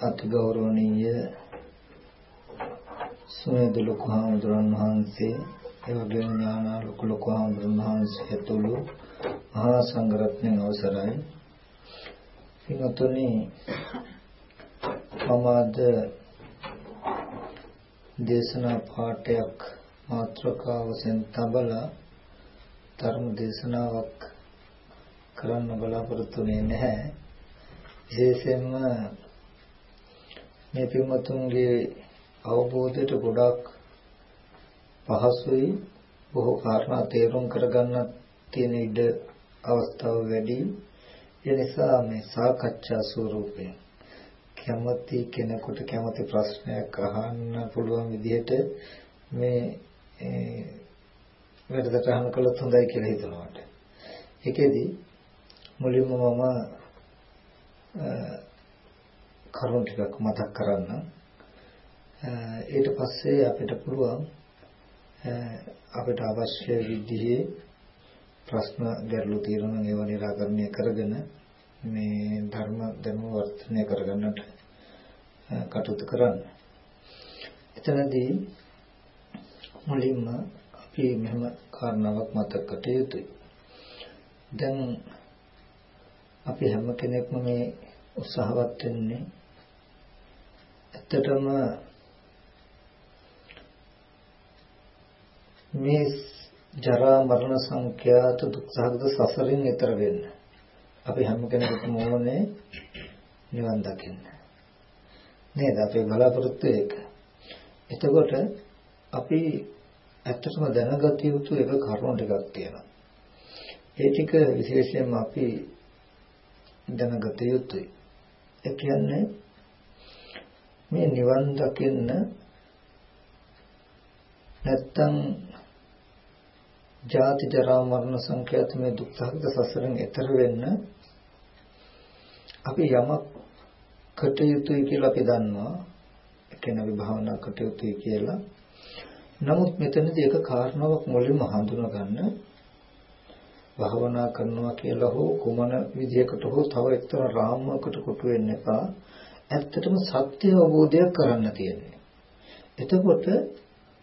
අපේ අතිගෞරවනීය සුමේද ලොකු හාමුදුරන් වහන්සේ ඒ වගේම ඥානා ලොකු ලොකු හාමුදුරන් වහන්සේ ඇතුළු මහා සංඝරත්නයන් අවසරයි. පින්වත්නි මම අද දේශනා පාඩයක් මාත්‍රකාවසෙන් තබලා ධර්ම දේශනාවක් කරන්න බලාපොරොත්තු වෙන්නේ නැහැ. විශේෂයෙන්ම මේ පින්වතුන්ගේ අවබෝධයට ගොඩක් පහසුයි බොහෝ කාරණා තේරුම් කරගන්න තියෙන ඉඩ අවස්ථාව වැඩි ඒ නිසා මේ සාකච්ඡා ස්වරූපයෙන් කැමති කෙනෙකුට කැමති ප්‍රශ්නයක් අහන්න පුළුවන් විදිහට මේ වැඩසටහන කළොත් හොඳයි කියලා හිතනවාට. ඒකෙදි මුලින්ම මම කරුණු ටිකක් මතක් කරන්න. ඊට පස්සේ අපිට පුළුවන් අපිට අවශ්‍ය විදිහේ ප්‍රශ්න ගැටලු තියෙනවා ඒවා निराකරණය කරගෙන මේ ධර්ම දැනුම වර්ධනය කරගන්නට කටයුතු කරන්න. එතනදී මුලින්ම අපි මෙහෙම කාරණාවක් මතක් කට යුතුයි. දැන් අපි හැම කෙනෙක්ම මේ උත්සාහවත් වෙන්නේ ඇත්තටම මේ ජරා මරණ සංඛ්‍යාත දුක්ඛගත සසරින් ඈතර වෙන්න. අපි හැම කෙනෙකුටම ඕනේ නිවන් දකින්න. නේද? අපේ බලාපොරොත්තු ඒක. එතකොට අපි ඇත්තටම දැනගත යුතු එක කරුණු ටිකක් තියෙනවා. ඒ ටික විශේෂයෙන්ම අපි දැනගත යුතුයි. ඒ කියන්නේ මේ නිවන් දකින්න නැත්තම් ජාති ජරා මරණ සංඛ්‍යාත මේ දුක්ඛගත සසරෙන් එතර වෙන්න අපි යමක් කටයුතුයි කියලා අපි දන්නවා ඒ කියන්නේ අපි භාවනා කටයුතුයි කියලා නමුත් මෙතනදී එක කාරණාවක් මුලින්ම හඳුනා ගන්න භාවනා කරනවා කියලා හෝ කුමන විදියකට හෝ තව එක්තරා රාමුවකට කොටු වෙන්න එපා. ඇත්තටම සත්‍ය අවබෝධයක් කරන්න තියෙන්නේ. එතකොට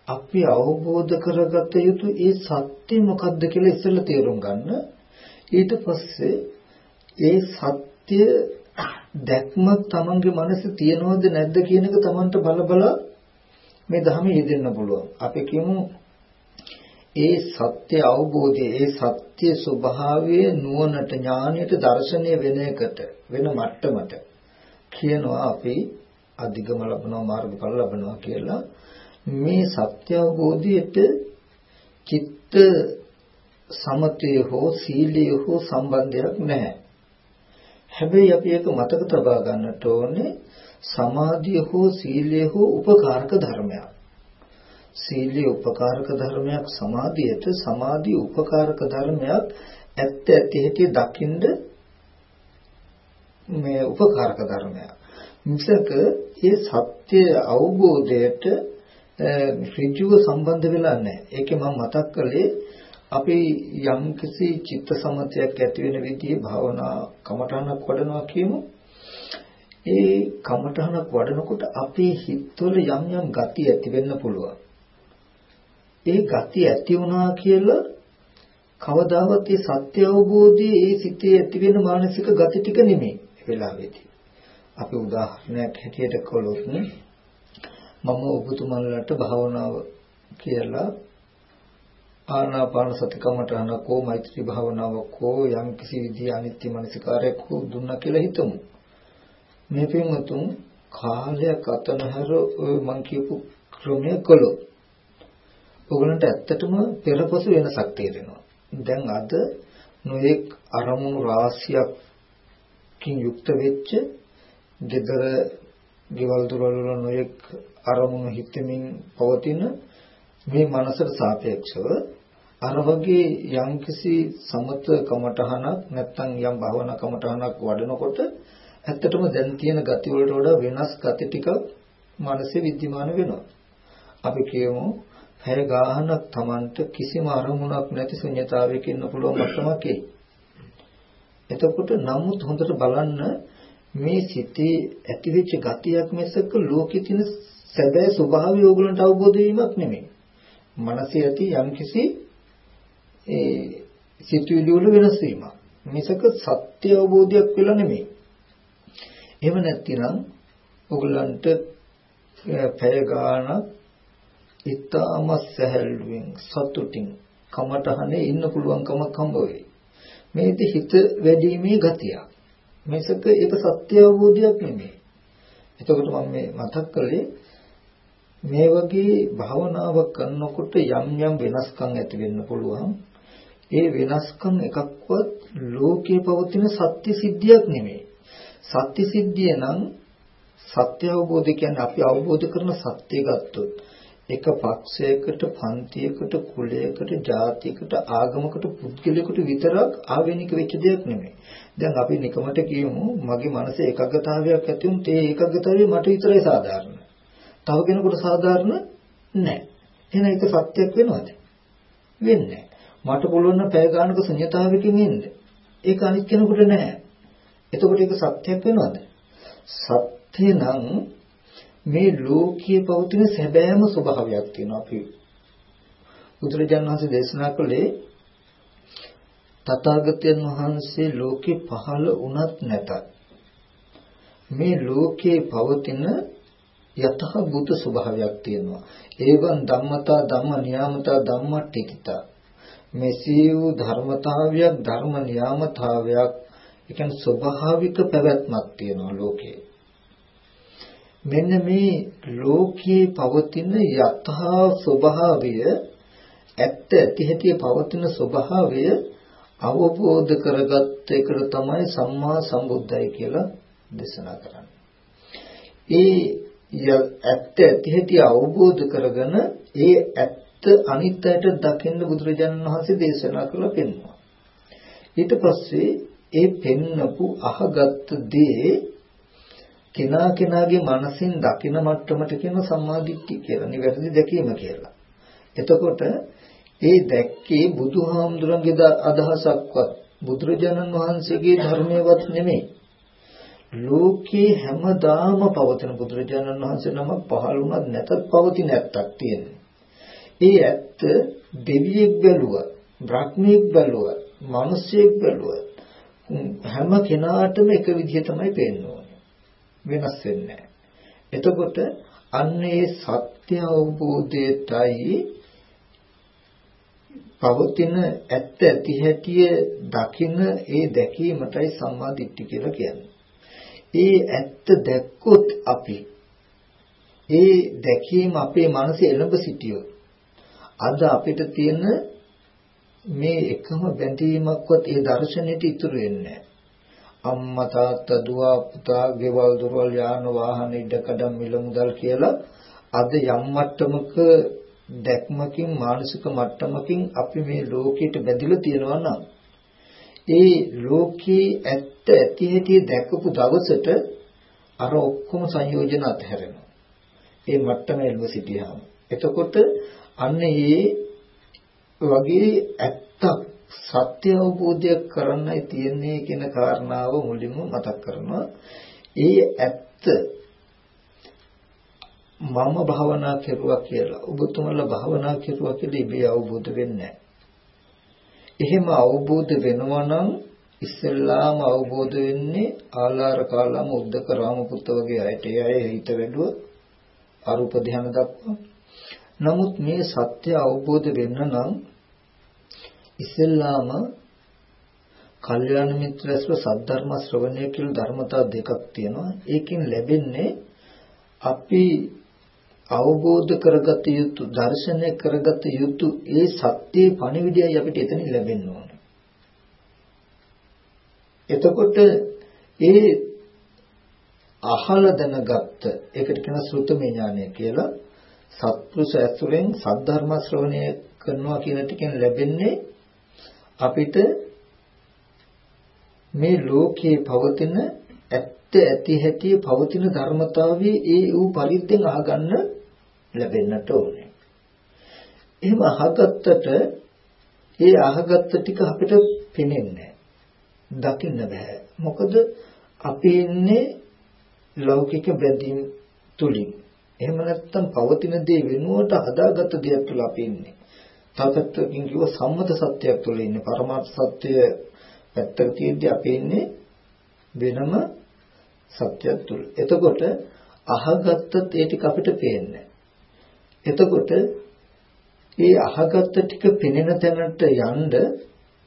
අපි අවබෝධ කරගත යුතු ඒ සත්‍ය මොකක්ද කියලා ඉස්සෙල්ලා තේරුම් ගන්න. ඊට පස්සේ ඒ සත්‍ය දැක්මක් Tamange මනසේ තියනවද නැද්ද කියන එක Tamanට බල බල මේ ධර්මයේ යෙදෙන්න පුළුවන්. අපි කියමු ඒ සත්‍ය අවබෝධය ඒ සත්‍ය ස්වභාවය නුවණට ඥානයට දර්ශනය වෙන එකට වෙන මට්ටමට කියනවා අපි අධිගම ලබනවා මාර්ගඵල ලබනවා කියලා මේ සත්‍ය අවබෝධයට චිත්ත සමතේ හෝ සීලයේ හෝ සම්බන්ධයක් නැහැ. හැබැයි අපි ඒක මතක තබා ගන්නට ඕනේ සමාධිය හෝ සීලය හෝ උපකාරක ධර්මයක්. සීලය උපකාරක ධර්මයක් සමාධියට සමාධිය උපකාරක ධර්මයක් ඇත්ත ඇති හැටි දකින්ද මේ උපකාරක ධර්මයක් මිසක ඒ සත්‍ය අවබෝධයට ඍජුව සම්බන්ධ වෙලා නැහැ. ඒකේ මම මතක් කළේ අපි යම්කිසි චිත්ත සමතයක් ඇති වෙන විදිහේ භාවනා කමඨහනක් වඩනවා කියමු. ඒ කමඨහනක් වඩනකොට අපේ හිතවල යම් යම් ගති ඇති වෙන්න පුළුවන්. ඒ ගති ඇති වුණා කියලා කවදාවත් ඒ සත්‍ය අවබෝධයේ ඒ සිතේ ඇති වෙන මානසික ගති ටික නෙමෙයි වෙලාවේදී. අපි උදාහරණයක් හැටියට කළොත් මම ඔබතුමන්ලට භාවනාව කියලා ආනාපාන සති කමඨහනක් හෝ මෛත්‍රී භාවනාවක් හෝ යම් කිසි විදිහේ අනිත්‍ය මනසිකාරයක් හෝ දුන්නා කියලා හිතමු. මේ පින්වතුන් කාලයක් අතනහැර ඔය මං කියපු ක්‍රමය කළොත් ඔයගලන්ට ඇත්තටම පෙරපසු වෙනසක් තේරෙනවා. දැන් අද නොඑක් අරමුණු රාශියක් කින් යුක්ත වෙච්ච gedara ගෙවල් දොරවල් වල නොයෙක් අරමුණු හිතමින් පවතින මේ මනසට සාපේක්ෂව අර වගේ යම්කිසි සමත කමඨහනක් නැත්නම් යම් භවනා කමඨහනක් වඩනකොට ඇත්තටම දැන් තියෙන ගති වලට වඩා වෙනස් ගති ටිකක් මනසේ विद्यमान වෙනවා. අපි කියමු පැය ගාහනක් Tamanට කිසිම අරමුණක් නැති ශුන්‍යතාවයක ඉන්න පුළුවන් මට්ටමක් එයි. එතකොට නමුත් හොඳට බලන්න මේ සිතේ ඇතිවෙච්ච ගතියක් මිසක ලෝකෙ තියෙන සැබෑ ස්වභාවය ඕගලන්ට අවබෝධ වීමක් නෙමෙයි. මනසේ ඇති යම්කිසි ඒ සිතුවිලි වල වෙනස් වීමක්. මිසක සත්‍ය අවබෝධයක් වෙලා නෙමෙයි. එහෙම නැත්නම් ඕගලන්ට පැය ගාණක් ඊටාම සැහැල්ලුවෙන් සතුටින් කමටහනේ ඉන්න පුළුවන්කමක් හම්බ වෙයි. මේක හිත වැඩිීමේ ගතියක්. මේසක ඒක සත්‍ය අවබෝධයක් නෙමෙයි. එතකොට මම මේ මතක් කළේ මේ වගේ භාවනාවක් කරනකොට යම් යම් වෙනස්කම් ඇති වෙන්න පුළුවන්. ඒ වෙනස්කම් එකක්වත් ලෝකේ පවතින සත්‍ය සිද්ධියක් නෙමෙයි. සත්‍ය සිද්ධිය නම් සත්‍ය අවබෝධය කියන්නේ අපි අවබෝධ කරන සත්‍ය ගත්තොත් එක පක්ෂයකට පන්තියකට කුලයකට ජාතියකට ආගමකට පුද්ගලයකට විතරක් ආවෙනික වෙච්ච දෙයක් නෙමෙයි. දැන් අපි නිකමට කියමු මගේ මනසේ ඒකග්ගතාවයක් ඇති වුණත් ඒ ඒකග්ගතාවය මට විතරයි සාධාරණ. තව කෙනෙකුට සාධාරණ නැහැ. එහෙනම් ඒක සත්‍යයක් වෙනවද? වෙන්නේ මට පුළුවන් නම් පැය ගානක ශුන්‍යතාවයකින් ඉන්න. ඒක අනිත් කෙනෙකුට නැහැ. එතකොට ඒක සත්‍යයක් වෙනවද? සත්‍ය නම් මේ ලෝකයේ පවතින සැබෑම ස්වභාවයක් තියෙනවා. අපි බුදුරජාණන් වහන්සේ දේශනා කළේ තථාගතයන් වහන්සේ ලෝකේ පහළ වුණත් නැතත් මේ ලෝකේ පවතින යතහ බුත ස්වභාවයක් තියෙනවා. ඒවන් ධම්මතා ධම්ම නියාමතා ධම්මටිකිතා මෙසේ වූ ධර්මතාවයක් ධර්ම නියාමතාවයක් ඒ කියන්නේ ස්වභාවික පැවැත්මක් තියෙනවා ලෝකේ. මෙන්න මේ ලෝකයේ පවතින යථා ස්වභාවය ඇත්ත ඇති හැටි පවතින ස්වභාවය අවබෝධ කරගත්ත එකට තමයි සම්මා සම්බුද්දයි කියලා දේශනා කරන්නේ. ඒ ඇත්ත ඇති හැටි අවබෝධ කරගෙන ඒ ඇත්ත අනිත්‍යයට දකින්න බුදුරජාණන් වහන්සේ දේශනා කළා පෙන්වනවා. ඊට පස්සේ ඒ පෙන්නපු අහගත් දේ කෙනා කෙනාගේ මනසින් දකින මට්ටමට කියන සම්මාදිට්ඨිය කියලා. නිවැරදි දැකීම කියලා. එතකොට ඒ දැක්කේ බුදුහාමුදුරන්ගේ අදහසක්වත් බුදුරජාණන් වහන්සේගේ ධර්මයවත් නෙමෙයි. ලෝකේ හැමදාම පවතින බුදුරජාණන් වහන්සේ නම පහළ වුණත් නැතත් පවතින ඇත්තක් තියෙනවා. ඒ ඇත්ත දෙවියෙක් බැලුවා, බ්‍රහ්මීෙක් බැලුවා, මිනිසෙක් බැලුවා හැම කෙනාටම එක විදිහ තමයි පේන්නේ. වෙනස් වෙන්නේ එතකොට අන්න ඒ සත්‍ය අවබෝධයටයි පවතින ඇත්ත ඇති හැටිය දකින ඒ දැකීමටයි සම්මා දිට්ඨි කියලා කියන්නේ. ඒ ඇත්ත දැක්කොත් අපි ඒ දැකීම අපේ මනසේ එළඹ සිටියොත් අද අපිට තියෙන මේ එකම බැඳීමක්වත් ඒ දර්ශනෙට ඉතුරු වෙන්නේ අම්මා තාත්තා දුව පුතා ගෙවල් දොරවල් යාන වාහන ඉඩකඩම් මිල මුදල් කියලා අද යම් මට්ටමක දැක්මකින් මානසික මට්ටමකින් අපි මේ ලෝකෙට බැඳිලා තියෙනවා නම් ඒ ලෝකේ ඇත්ත ඇති හැටි දැකපු දවසට අර ඔක්කොම සංයෝජන අතහැරෙනවා. ඒ මට්ටම එල්ව සිටියාම. එතකොට අන්න ඒ වගේ ඇත්තක් සත්‍ය අවබෝධය කරන්නයි තියෙන්නේ කියන කාරණාව මුලින්ම මතක් කරනවා. ඒ ඇත්ත මම භාවනා කෙරුවා කියලා ඔබතුමලා භාවනා කෙරුවා කියලා ඉබේ අවබෝධ වෙන්නේ එහෙම අවබෝධ වෙනවා නම් ඉස්සෙල්ලාම අවබෝධ වෙන්නේ ආලාර කාලම උද්දක රාම පුත්ත වගේ අයට. ඒ අය හිත වැඩුව අරූප ධ්‍යාන දක්වා. නමුත් මේ සත්‍ය අවබෝධ වෙන්න නම් ඉස්සෙල්ලාම කල්යාණ මිත්‍රස්ව සද්ධර්ම ශ්‍රවණය කියලා ධර්මතා දෙකක් තියෙනවා. ඒකෙන් ලැබෙන්නේ අපි අවබෝධ කරගත යුතු දර්ශනය කරගත යුතු ඒ සත්‍යයේ පණිවිඩයයි අපිට එතනින් ලැබෙන්න ඕන. එතකොට ඒ අහල දැනගත්ත ඒකට කියන ශ්‍රුතමේ ඥානය කියලා සත්පුරුෂ ඇසුරෙන් සද්ධර්ම ශ්‍රවණය කරනවා කියන ටිකෙන් ලැබෙන්නේ අපිට මේ ලෝකයේ පවතින ඇත්ත ඇති හැටි පවතින ධර්මතාවයේ ඒ වූ පරිද්දෙන් අහගන්න ලැබෙන්නට ඕනේ. එහෙම අහගත්තට ඒ අහගත්ත ටික අපිට පෙනෙන්නේ දකින්න බෑ. මොකද අපි ඉන්නේ ලෞකික බැඳීම් තුලින්. එහෙම නැත්නම් පවතින දේ වෙනුවට හදාගත්ත දෙයක් තුළ අපි ඉන්නේ. තාපත්තකින් කිව්ව සම්මත සත්‍යයක් තුළ ඉන්නේ. පරමාර්ථ සත්‍ය පැත්තක තියෙද්දි අපි ඉන්නේ වෙනම සත්‍යයක් තුළ. එතකොට අහගත්ත ඒ ටික අපිට පේන්නේ. එතකොට ඒ අහගත්ත ටික පෙනෙන තැනට යන්න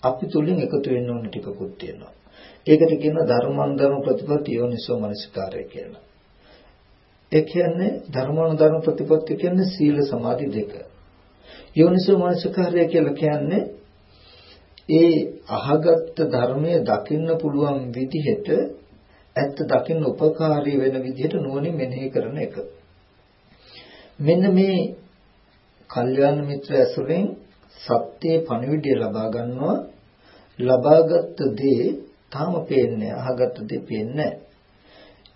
අපි තුලින් එකතු වෙන්න ඕන ටිකකුත් තියෙනවා. ඒකට කියනවා ධර්මානුධර්ම ප්‍රතිපත්ති යෝනිසෝ මනසිකාරය කියලා. ඒ කියන්නේ ධර්මානුධර්ම ප්‍රතිපත්ති කියන්නේ සීල සමාධි දෙක. යෝනිසෝ මනසිකාරය කියලා කියන්නේ ඒ අහගත්ත ධර්මයේ දකින්න පුළුවන් විදිහට ඇත්ත දකින්න උපකාරී වෙන විදිහට නුවණින් මෙනෙහි කරන එක. මෙන්න මේ කල්යාණ මිත්‍ර ඇසුරෙන් සත්‍යයේ පණිවිඩය ලබා ගන්නවා ලබාගත් දේ තාම පේන්නේ අහගත් දේ පේන්නේ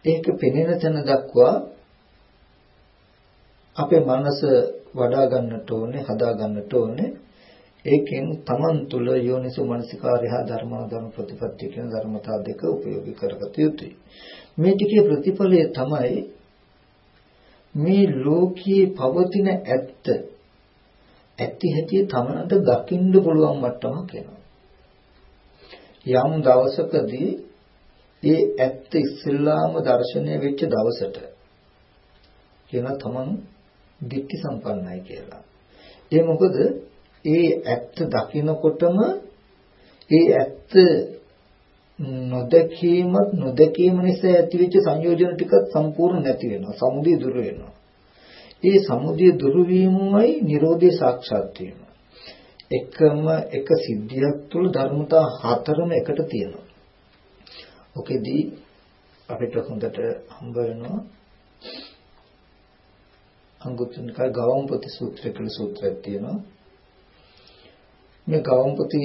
ඒක පෙනෙන තැන දක්වා අපේ මනස වඩා ගන්නට ඕනේ හදා ගන්නට ඕනේ ඒකෙන් Taman තුල යෝනිසු මනසිකාරය හා ධර්මාධර්ම ප්‍රතිපත්තිය කියන ධර්මතා දෙක උපයෝගී කරගත යුතුයි මේ ටිකේ ප්‍රතිඵලය තමයි මේ ලෝකයේ පවතින ඇත්ත ඇති හැටි තමනට දකින්න පුළුවන් මට්ටමක් එනවා. යම් දවසකදී ඒ ඇත්ත ඉස්සෙල්ලාම දර්ශනය වෙච්ච දවසට කියන තමන් දික්ටි සම්පන්නයි කියලා. ඒ මොකද ඒ ඇත්ත දකිනකොටම ඒ ඇත්ත නොදකීමත් නොදකීම නිසා ඇතිවෙච්ච සංයෝජන ටිකත් සම්පූර්ණ නැති වෙනවා. සමුදය දුර වෙනවා. ඒ සමුදය දුරු වීමයි Nirodhe සාක්ෂාත් වීම. එකම එක සිද්ධියක් තුළ ධර්මතා හතරම එකට තියෙනවා. ඔකෙදී අපිට හොඳට හම්බ වෙනවා අංගුත්තර නිකාය ගවම්පති සූත්‍රය කියලා සූත්‍රයක් තියෙනවා. මේ ගවම්පති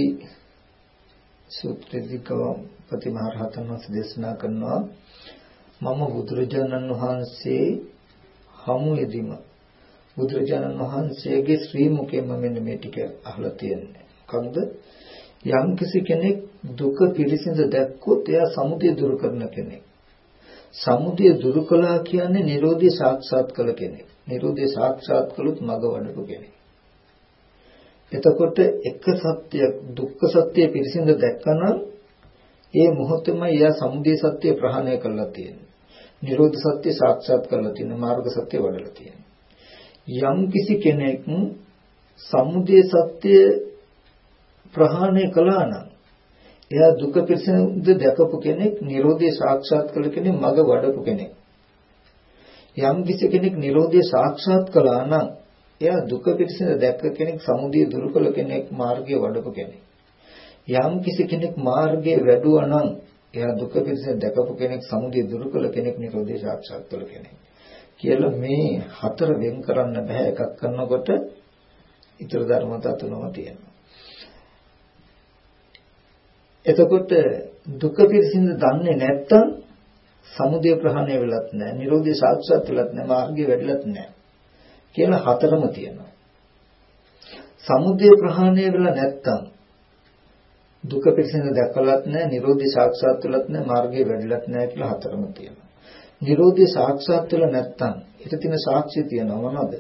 සූත්‍රයේදී ගවම්පති මහ රහතන් වහන්සේ දේශනා කරනවා මම බුදුරජාණන් වහන්සේ හමුවේදීම බුදුරජාණන් වහන්සේගේ ශ්‍රී මුඛයෙන්ම මෙන්න මේ ටික අහලා තියෙන්නේ. මොකද යම් කිසි කෙනෙක් දුක පිළිසිඳ දැක්කොත් එයා සමුදය දුරු කරන කෙනෙක්. සමුදය දුරු කළා කියන්නේ Nirodhi සාක්ෂාත් කළ කෙනෙක්. Nirodhi සාක්ෂාත් කළොත් මඟ වඩපු කෙනෙක්. එතකොට එක සත්‍යයක් දුක්ඛ සත්‍ය පිළිසිඳ දැක්කනම් ඒ මොහොතේම එයා සමුදය සත්‍ය ප්‍රහාණය කළා තියෙනවා. නිරෝධ සත්‍ය සාක්ෂාත් කරලා තියෙන මාර්ග සත්‍ය වඩලා තියෙනවා. යම් කිසි කෙනෙක් සමුදය සත්‍ය ප්‍රහාණය කළා නම් එයා දුක පිළිසඳ දැකපු කෙනෙක් නිරෝධය සාක්ෂාත් කළ කෙනෙක් මඟ වඩපු කෙනෙක් යම් කිසි කෙනෙක් නිරෝධය සාක්ෂාත් කළා නම් එයා දුක පිළිසඳ දැක්ක කෙනෙක් සමුදය දුරු කළ කෙනෙක් මාර්ගය වඩපු කෙනෙක් යම් කිසි කෙනෙක් මාර්ගය වැඩුවා නම් එයා දුක පිළිසඳ දැකපු කෙනෙක් සමුදය දුරු කළ කෙනෙක් නිරෝධය සාක්ෂාත් කළ කෙනෙක් කියලා මේ හතර වෙන් කරන්න බෑ එකක් කරනකොට ඊතර ධර්මතා තුනම තියෙනවා. එතකොට දුක පිළිසින්ද දන්නේ නැත්තම් සමුදය ප්‍රහාණය වෙලත් නැහැ, නිරෝධය සාක්ෂාත් වෙලත් නැහැ, මාර්ගය වැඩිලත් නැහැ. කියලා හතරම තියෙනවා. සමුදය ප්‍රහාණය වෙලා නැත්තම් දුක පිළිසින්ද දැකලත් නැහැ, නිරෝධය සාක්ෂාත් වෙලත් නැහැ, මාර්ගය වැඩිලත් නැහැ කියලා හතරම තියෙනවා. Nirodhi සාක්ෂාත් වෙලා නැත්තම් ඊට තියෙන සාක්ෂිය තියෙනවා මොනවද?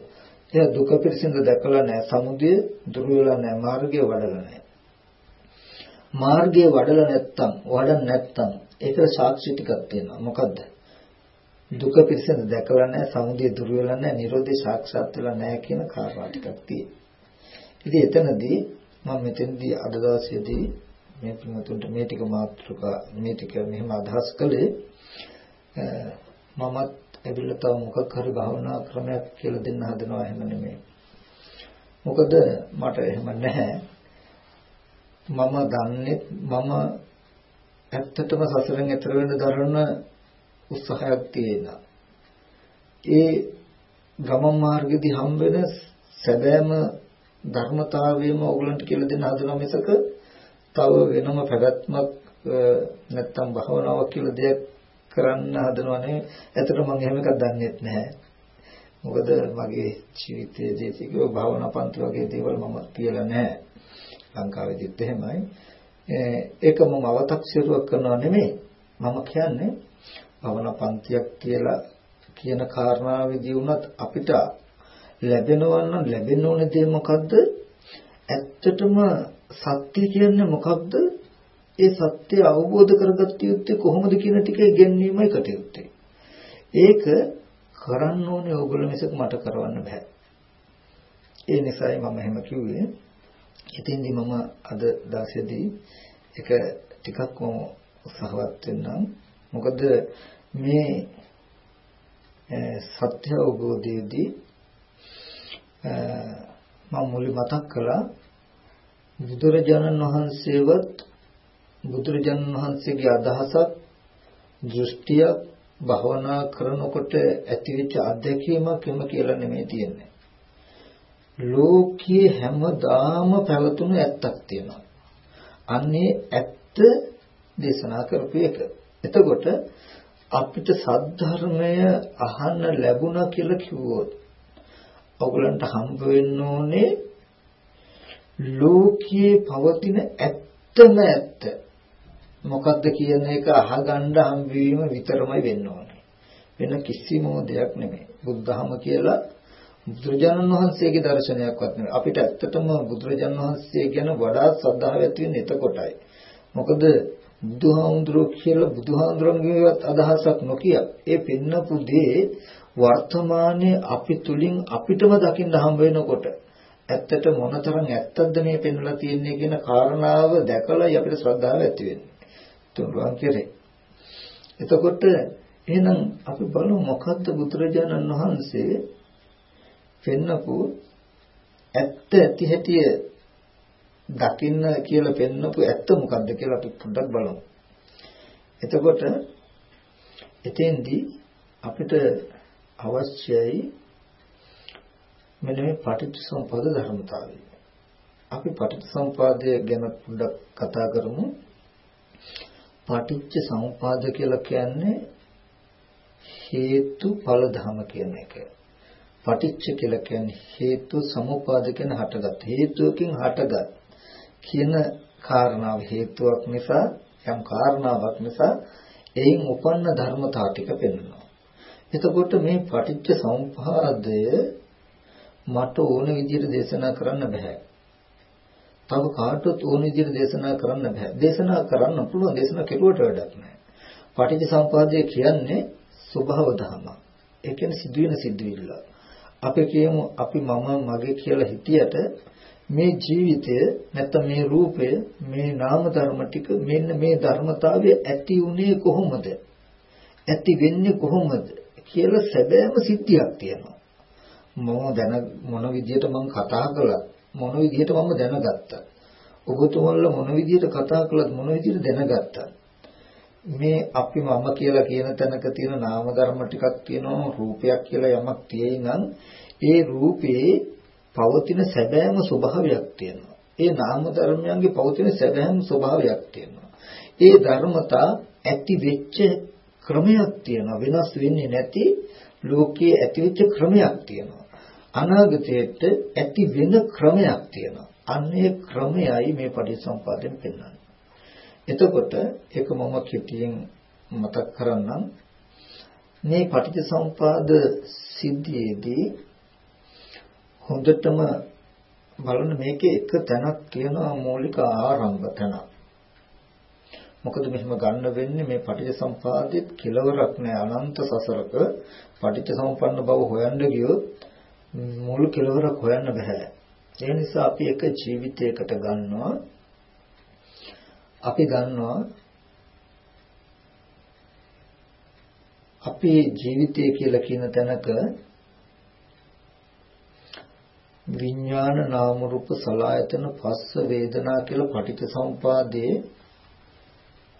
එයා දුක පිළිසිඳ දැකලා නැහැ, සමුදය දුරු වෙලා නැහැ, මාර්ගය වඩලා නැහැ. මාර්ගය වඩලා නැත්තම්, වඩන් නැත්තම් ඒකට සාක්ෂි ටිකක් තියෙනවා. මොකද්ද? දුක පිළිසිඳ දැකලා නැහැ, සමුදය දුරු වෙලා නැහැ, Nirodhi සාක්ෂාත් වෙලා නැහැ කියන කාරණා ටිකක් තියෙනවා. ඉතින් එතනදී මම මෙතෙන්දී අද දවසේදී මේ පින්වතුන්ට මේ ටික මාතෘකා මේ ටික මෙහෙම අදහස් කළේ මමත් ඇවිල්ලා තව මොකක් හරි භාවනා ක්‍රමයක් කියලා දෙන්න හදනවා එහෙම නෙමෙයි. මොකද මට එහෙම නැහැ. මම දන්නේ මම ඇත්තටම සසරෙන් එතර වෙන්න දරන උත්සාහයක් තියෙනවා. ඒ ගමන් මාර්ගයේදී හම්බ වෙන සැබෑම ධර්මතාවයම ඕගලන්ට කියලා දෙන්න හදන මිසක තව වෙනම පැවැත්මක් නැත්තම් භවනාවක් කියලා දෙයක් කරන්න හදනවනේ. ඇත්තට මම එහෙම එකක් දන්නේ නැහැ. මොකද මගේ ජීවිතයේදී තිබු භවනා පන්ති වගේ දේවල් මම කියලා නැහැ. ලංකාවේදීත් එහෙමයි. ඒක මම අව탁සිරුවක් කරනවා නෙමෙයි. මම කියන්නේ භවනා පන්තියක් කියලා කියන කාරණාවේදී වුණත් අපිට ලැබෙනවා නම් ලැබෙන්න ඕන දේ මොකද්ද? ඇත්තටම සත්‍ය කියන්නේ මොකක්ද? ඒ සත්‍ය අවබෝධ කරගත්ත යුත්තේ කොහොමද කියන ටික ඉගෙනීමයි කටයුත්තේ. ඒක කරන්න ඕනේ ඕගොල්ලෝ මිසක මට කරවන්න බෑ. ඒ නිසායි මම එහෙම කිව්වේ. ඉතින්දි මම අද දවසේදී එක ටිකක් උත්සාහවත් වෙන්නම්. මොකද මේ සත්‍ය අවබෝධයේදී මම මුලින් මතක් කළා බුදුරජාණන් වහන්සේවත් බුදුරජාණන් වහන්සේගේ අදහසක් දෘෂ්ටියක් භවනා කරනකොට ඇතිවෙච්ච අත්දැකීමක් එම කියලා නෙමෙයි තියෙන්නේ. ලෝකයේ හැමදාම පැවතුණු ඇත්තක් තියෙනවා. අන්නේ ඇත්ත දේශනා කරපු එක. එතකොට අපිට සද්ධර්මය අහන්න ලැබුණා කියලා කිව්වොත් ඔයගලන්ට හම්බ වෙන්න ඕනේ ලෝකයේ පවතින ඇත්තම ඇත්ත. මොකද්ද කියන එක අහගන්න හම්බවීම විතරමයි වෙන්න ඕනේ. වෙන කිසිම දෙයක් නෙමෙයි. බුද්ධහම කියලා බුදුරජාණන් වහන්සේගේ දර්ශනයක්වත් නෙමෙයි. අපිට ඇත්තටම බුදුරජාණන් වහන්සේ ගැන වඩා ශ්‍රද්ධාව ඇති වෙන්නේ එතකොටයි. මොකද බුදුහාමුදුරුවෝ කියලා බුදුහාමුදුරන්ගේවත් අදහසක් නොකිය ඒ පෙන්නපු දේ වර්තමානයේ අපි තුලින් අපිටම දකින්න හම්බ වෙනකොට ඇත්තට මොනතරම් ඇත්තක්ද මේ පෙන්වලා තියෙන්නේ කියන කාරණාව දැකලා අපිට ශ්‍රද්ධාව ඇති වෙන්නේ. තුන්වන් කෙරේ. එතකොට එහෙනම් අපි බලමු මොකද්ද බුදුරජාණන් වහන්සේ පෙන්නපු ඇත්ත ඇති හැටිය දකින්න කියලා පෙන්නපු ඇත්ත මොකද්ද කියලා අපි පොඩ්ඩක් බලමු. එතකොට එතෙන්දී අපිට අවශ්‍යයි මෙන්න මේ පටිච්චසමුප්පාද ධර්මතාවය. අපි පටිච්චසමුපාදය ගැන පොඩ්ඩක් කතා කරමු. පටිච්ච සමුපාද කියලා කියන්නේ හේතු ඵල ධම කියන එක. පටිච්ච කියලා කියන්නේ හේතු සමුපාද කියන හටගත් හේතුවකින් හටගත් කියන කාරණාව හේතුවක් නිසා යම් කාරණාවක් නිසා එයින් උපන්න ධර්මතා ටික පෙන්වනවා. එතකොට මේ පටිච්ච සමුපාදය මට ඕන විදිහට දේශනා කරන්න බෑ. තව කාටවත් ඕන විදිහට දේශනා කරන්න බෑ. දේශනා කරන්න පුළුවන් දේශනා කෙරුවට වැඩක් නෑ. පටිච්ච සමුපාදය කියන්නේ ස්වභාව ධර්ම. ඒ කියන්නේ සිදුවෙන සිදුවිල්ල. අපි කියමු අපි මම මගේ කියලා හිතියට මේ ජීවිතය නැත්නම් මේ රූපය මේ නාම ධර්ම ටික මෙන්න මේ ධර්මතාවය ඇති උනේ කොහොමද? ඇති වෙන්නේ කොහොමද? කියලා සැබෑම සිද්ධියක් තියෙනවා. මම දැන මොන විදිහට මම කතා කළා මොන විදිහට මම දැනගත්තා? ඔබතුමන්ලා මොන විදිහට කතා කළත් මොන විදිහට දැනගත්තා? මේ අපි මම කියලා කියන තැනක තියෙන නාම ධර්ම ටිකක් තියෙනවා රූපයක් කියලා යමක් තියෙයි නම් ඒ රූපේ පවතින සැබෑම ස්වභාවයක් තියෙනවා. ඒ නාම ධර්මයන්ගේ පවතින සැබෑම ස්වභාවයක් තියෙනවා. ඒ ධර්මතා ඇති වෙච්ච ක්‍රමයක් තියෙනවා. වෙනස් වෙන්නේ නැති ලෝකයේ ඇති වෙච්ච ක්‍රමයක් තියෙනවා. අනාගතයේට ඇති වෙන ක්‍රමයක් තියෙනවා. අන්නේ ක්‍රමයයි මේ පටිච්චසමුපාදයෙන් පෙන්වන්නේ. එතකොට ඒක මම කෙටියෙන් මතක් කරන්නම්. මේ පටිච්චසමුපාද සිද්ධියේදී හොඳටම බලන්න මේකේ එක තැනක් තියෙනවා මූලික ආරම්භ තැනක්. මොකද මෙහෙම ගන්න වෙන්නේ මේ පටිච්චසමුපාදෙත් කෙලවරක් නෑ අනන්ත සසරක පටිච්චසමුප්පන්න බව හොයන්න ගියොත් මුළු කෙලවරක් හොයන්න බෑ. ඒ නිසා අපි එක ජීවිතයකට ගන්නවා අපි ගන්නවා අපේ ජීවිතය කියලා කියන තැනක විඥාන නාම රූප සලආයතන පස්ස වේදනා කියලා පටිච්චසමුපාදයේ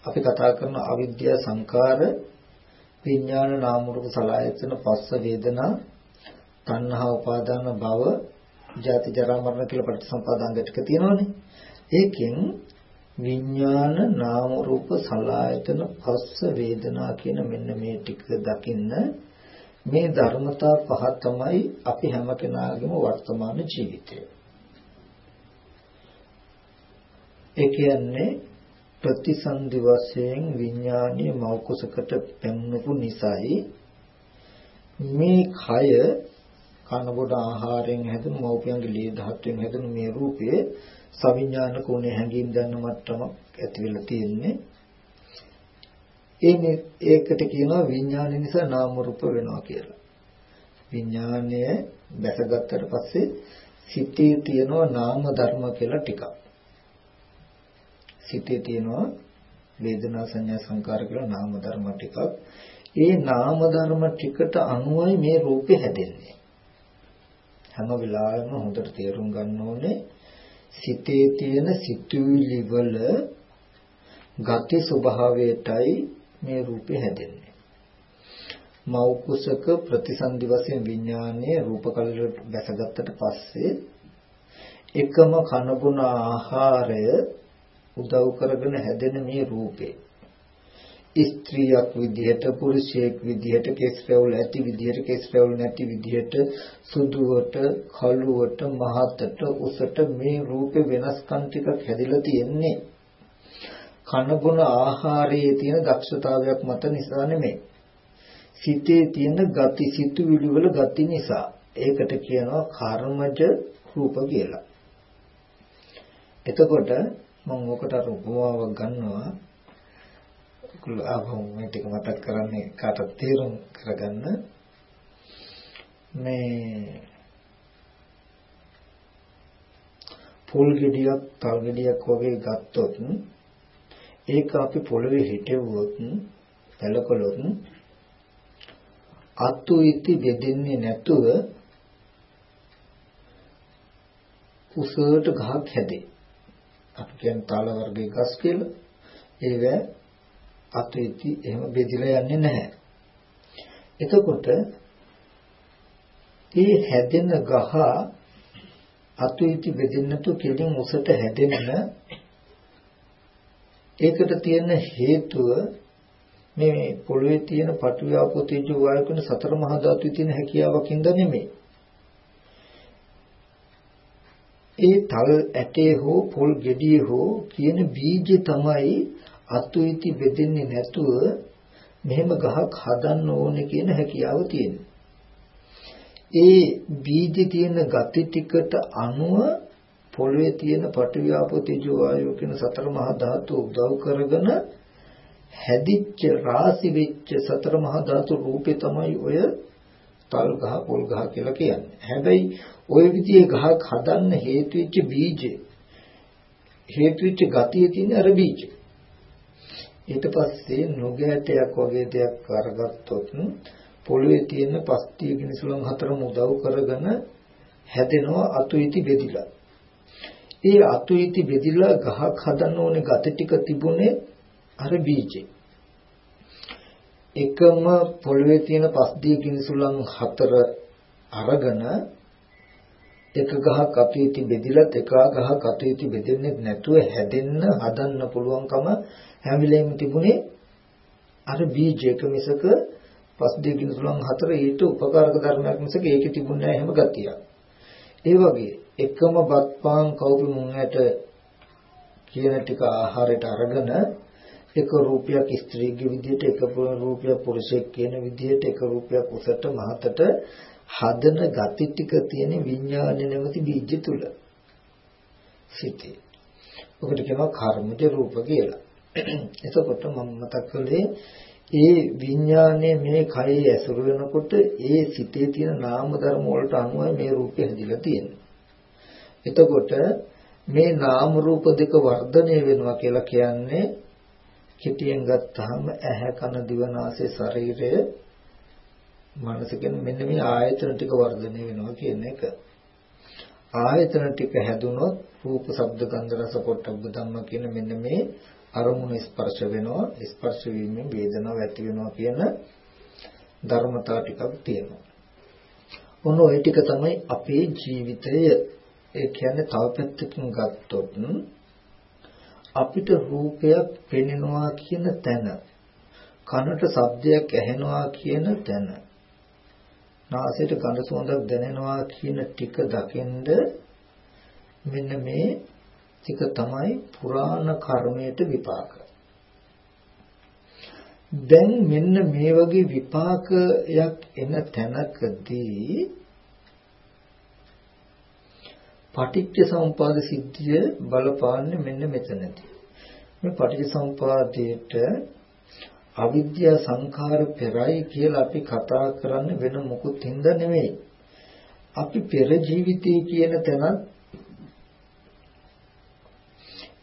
අපි කතා කරන අවිද්‍යා සංකාර විඥාන නාම රූප සලආයතන පස්ස වේදනා තණ්හා උපාදාන භව ජාති ජරා මරණ කියලා පටිසම්පාදාංග ටික තියෙනවනේ. ඒකෙන් විඥාන නාම රූප සලආයතන පස්ස වේදනා කියන මෙන්න මේ ටික දකින්න මේ ධර්මතා පහ තමයි අපි හැම කෙනාගේම වර්තමාන ජීවිතය. ඒ කියන්නේ ප්‍රතිසන්දි වශයෙන් විඥානීය මෞකසකට පැමුණපු නිසායි මේ කය කනබොඩ ආහාරයෙන් හැදුණු මෞපියන්ගේ ලේ ධාතුවෙන් හැදුණු මේ රූපයේ සවිඥානික උනේ හැඟීම් ගන්න මට්ටමක් ඇති වෙලා තියෙන්නේ ඒ ඒකට කියනවා විඥානය නිසා නාම රූප වෙනවා කියලා. විඥානය දැකගත්තට පස්සේ සිතේ තියෙනවා නාම ධර්ම කියලා ටිකක්. සිතේ තියෙනවා වේදනා සංඥා සංකාර කියලා නාම ධර්ම ටිකක්. ඒ නාම ධර්ම ටිකට අනුවයි මේ රූපේ හැදෙන්නේ. හැම වෙලාවෙම හොඳට තේරුම් ගන්න ඕනේ සිතේ තියෙන සිතුවිලි වල ගති ස්වභාවයටයි මේ රූපේ හැදෙන්නේ. මව් කුසක ප්‍රතිසන්දි වශයෙන් විඥානයේ රූප කලලට දැසගත්තට පස්සේ එකම කනගුණ ආහාරය උදව් කරගෙන හැදෙන මේ රූපේ ස්ත්‍රියක් විදිහට පුරුෂයෙක් විදිහට කෙස් රැවුල් ඇති විදිහට කෙස් රැවුල් නැති විදිහට සුදුවට කළුවට මහතට උසට මේ රූපේ වෙනස්කම් ටිකක් හැදිලා තියෙන්නේ කනබුන ආහාරයේ තියෙන දක්ෂතාවයක් මත නිසා නෙමෙයි. සිතේ තියෙන ගති සිතුවිලි වල ගති නිසා. ඒකට කියනවා කර්මජ රූප කියලා. එතකොට මම ඔකට උපමාවක් ගන්නවා. ආවම මේ ටික මතක් කරන්නේ කාටද තේරුම් කරගන්න. මේ පොල් ගෙඩියක් තල් ගෙඩියක් වගේ ගත්තොත් ඒක අපි පොළවේ හිටෙව්වොත් පළකොලොත් අතු ඉති බෙදෙන්නේ නැතුව උසට ගහක් හැදේ. අපි කියන්නේ තාල වර්ගයේ ගස් කියලා. ඒව අතු ඉති එහෙම බෙදිලා යන්නේ නැහැ. එතකොට මේ හැදෙන ගහ අතු ඉති බෙදෙන්නේ නැතුව කෙලින් උසට හැදෙන්න ඒකට තියෙන හේතුව මේ පොළවේ තියෙන පටවිය ආපෝ තේජෝ වායු කියන සතර මහා ධාතුවේ තියෙන හැකියාවකින්ද නෙමෙයි. ඒ තල් ඇටේ හෝ පොල් ගෙඩියේ හෝ කියන බීජ තමයි අතුයිති බෙදෙන්නේ නැතුව මෙහෙම ගහක් හදන්න ඕනේ කියන හැකියාව තියෙනවා. ඒ බීජ තියෙන ගති ටිකට අනුව පොළවේ තියෙන පඨවි ආපෝ තේජෝ වායෝ කියන සතර මහා ධාතු උදව් කරගෙන හැදිච්ච රාසි වෙච්ච සතර මහා ධාතු රූපේ තමයි ඔය තල් ගහ පොල් ගහ කියලා කියන්නේ. හැබැයි ওই විදිහේ ගහක් හදන්න හේතු වෙච්ච බීජේ හේතු වෙච්ච ගතිය තියෙන අර බීජ. ඊට පස්සේ නොගැටයක් වගේ දෙයක් අරගත්තොත් පොළවේ තියෙන පස්තිය කිනිසුලන් හතරම උදව් කරගෙන හැදෙනවා අතු ඉති බෙදිලා. ඒ අතු ඉති බෙදිලා ගහක් හදන්න ඕනේ ගත ටික තිබුණේ අර බීජේ. එකම පොළවේ තියෙන පස් දී කිනිසුලන් හතර අරගෙන එක ගහක් අතු ඉති බෙදිලත් එක ගහක් අතු ඉති බෙදෙන්නේ නැතුව හැදෙන්න හදන්න පුළුවන්කම හැම වෙලෙම තිබුණේ අර බීජයක මිසක පස් දී කිනිසුලන් හතර ඊට උපකාරක ධර්මයක් මිසක ඒකේ තිබුණේ නැහැ හැම ගතියක්. ඒ වගේ එකම බත් පාන් කවුරු මුංගට කියන ටික ආහාරයට අරගෙන එක රූපයක් ස්ත්‍රීගේ විදිහට එක රූපයක් පුරුෂයෙක් කියන විදිහට එක රූපයක් උසට මහතට හදන gati ටික තියෙන විඥාන නැමැති බීජ තුල සිටේ. ඔකට කියනවා කර්මජ රූප කියලා. එතකොට මම මතක් කළේ ඒ විඥානයේ මේ කයේ ඇසුරු වෙනකොට ඒ සිතේ තියෙන නාම ධර්ම වලට අනුවයි මේ රූපය හැදිලා තියෙන්නේ. එතකොට මේ නාම රූප දෙක වර්ධනය වෙනවා කියලා කියන්නේ කෙටියෙන් ගත්තාම ඇහැ කන දිව නාසය ශරීරය මනස කියන මෙන්න මේ ආයතන ටික වර්ධනය වෙනවා කියන එක. ආයතන ටික හැදුනොත් රූප, ශබ්ද, ගන්ධ, රස, පොට්ටබ්බ ධම්ම කියන මෙන්න මේ අරමුණු ස්පර්ශ වෙනවා. ස්පර්ශ වීමෙන් වේදනාවක් ඇති වෙනවා කියන ධර්මතා ටිකක් තියෙනවා. ඔන්න ওই ටික තමයි අපේ ජීවිතය. ඒ කියන්නේ තව පැත්තකින් ගත්තොත් අපිට රූපයක් පෙනෙනවා කියන තැන කනට ශබ්දයක් ඇහෙනවා කියන තැන නාසයට ගඳ සුවඳක් දැනෙනවා කියන ටික දකින්ද මෙන්න මේ ටික තමයි පුරාණ කර්මයට විපාක. දැන් මෙන්න මේ වගේ විපාකයක් එන තැනකදී පටිච්ච සමුපාද සිද්ධිය බලපාන්නේ මෙන්න මෙතනදී. මේ පටිච්ච සමුපාදයේට අවිද්‍යා සංඛාර පෙරයි කියලා අපි කතා කරන්නේ වෙන මොකුත් හින්දා නෙමෙයි. අපි පෙර ජීවිතයේ කියන තැනත්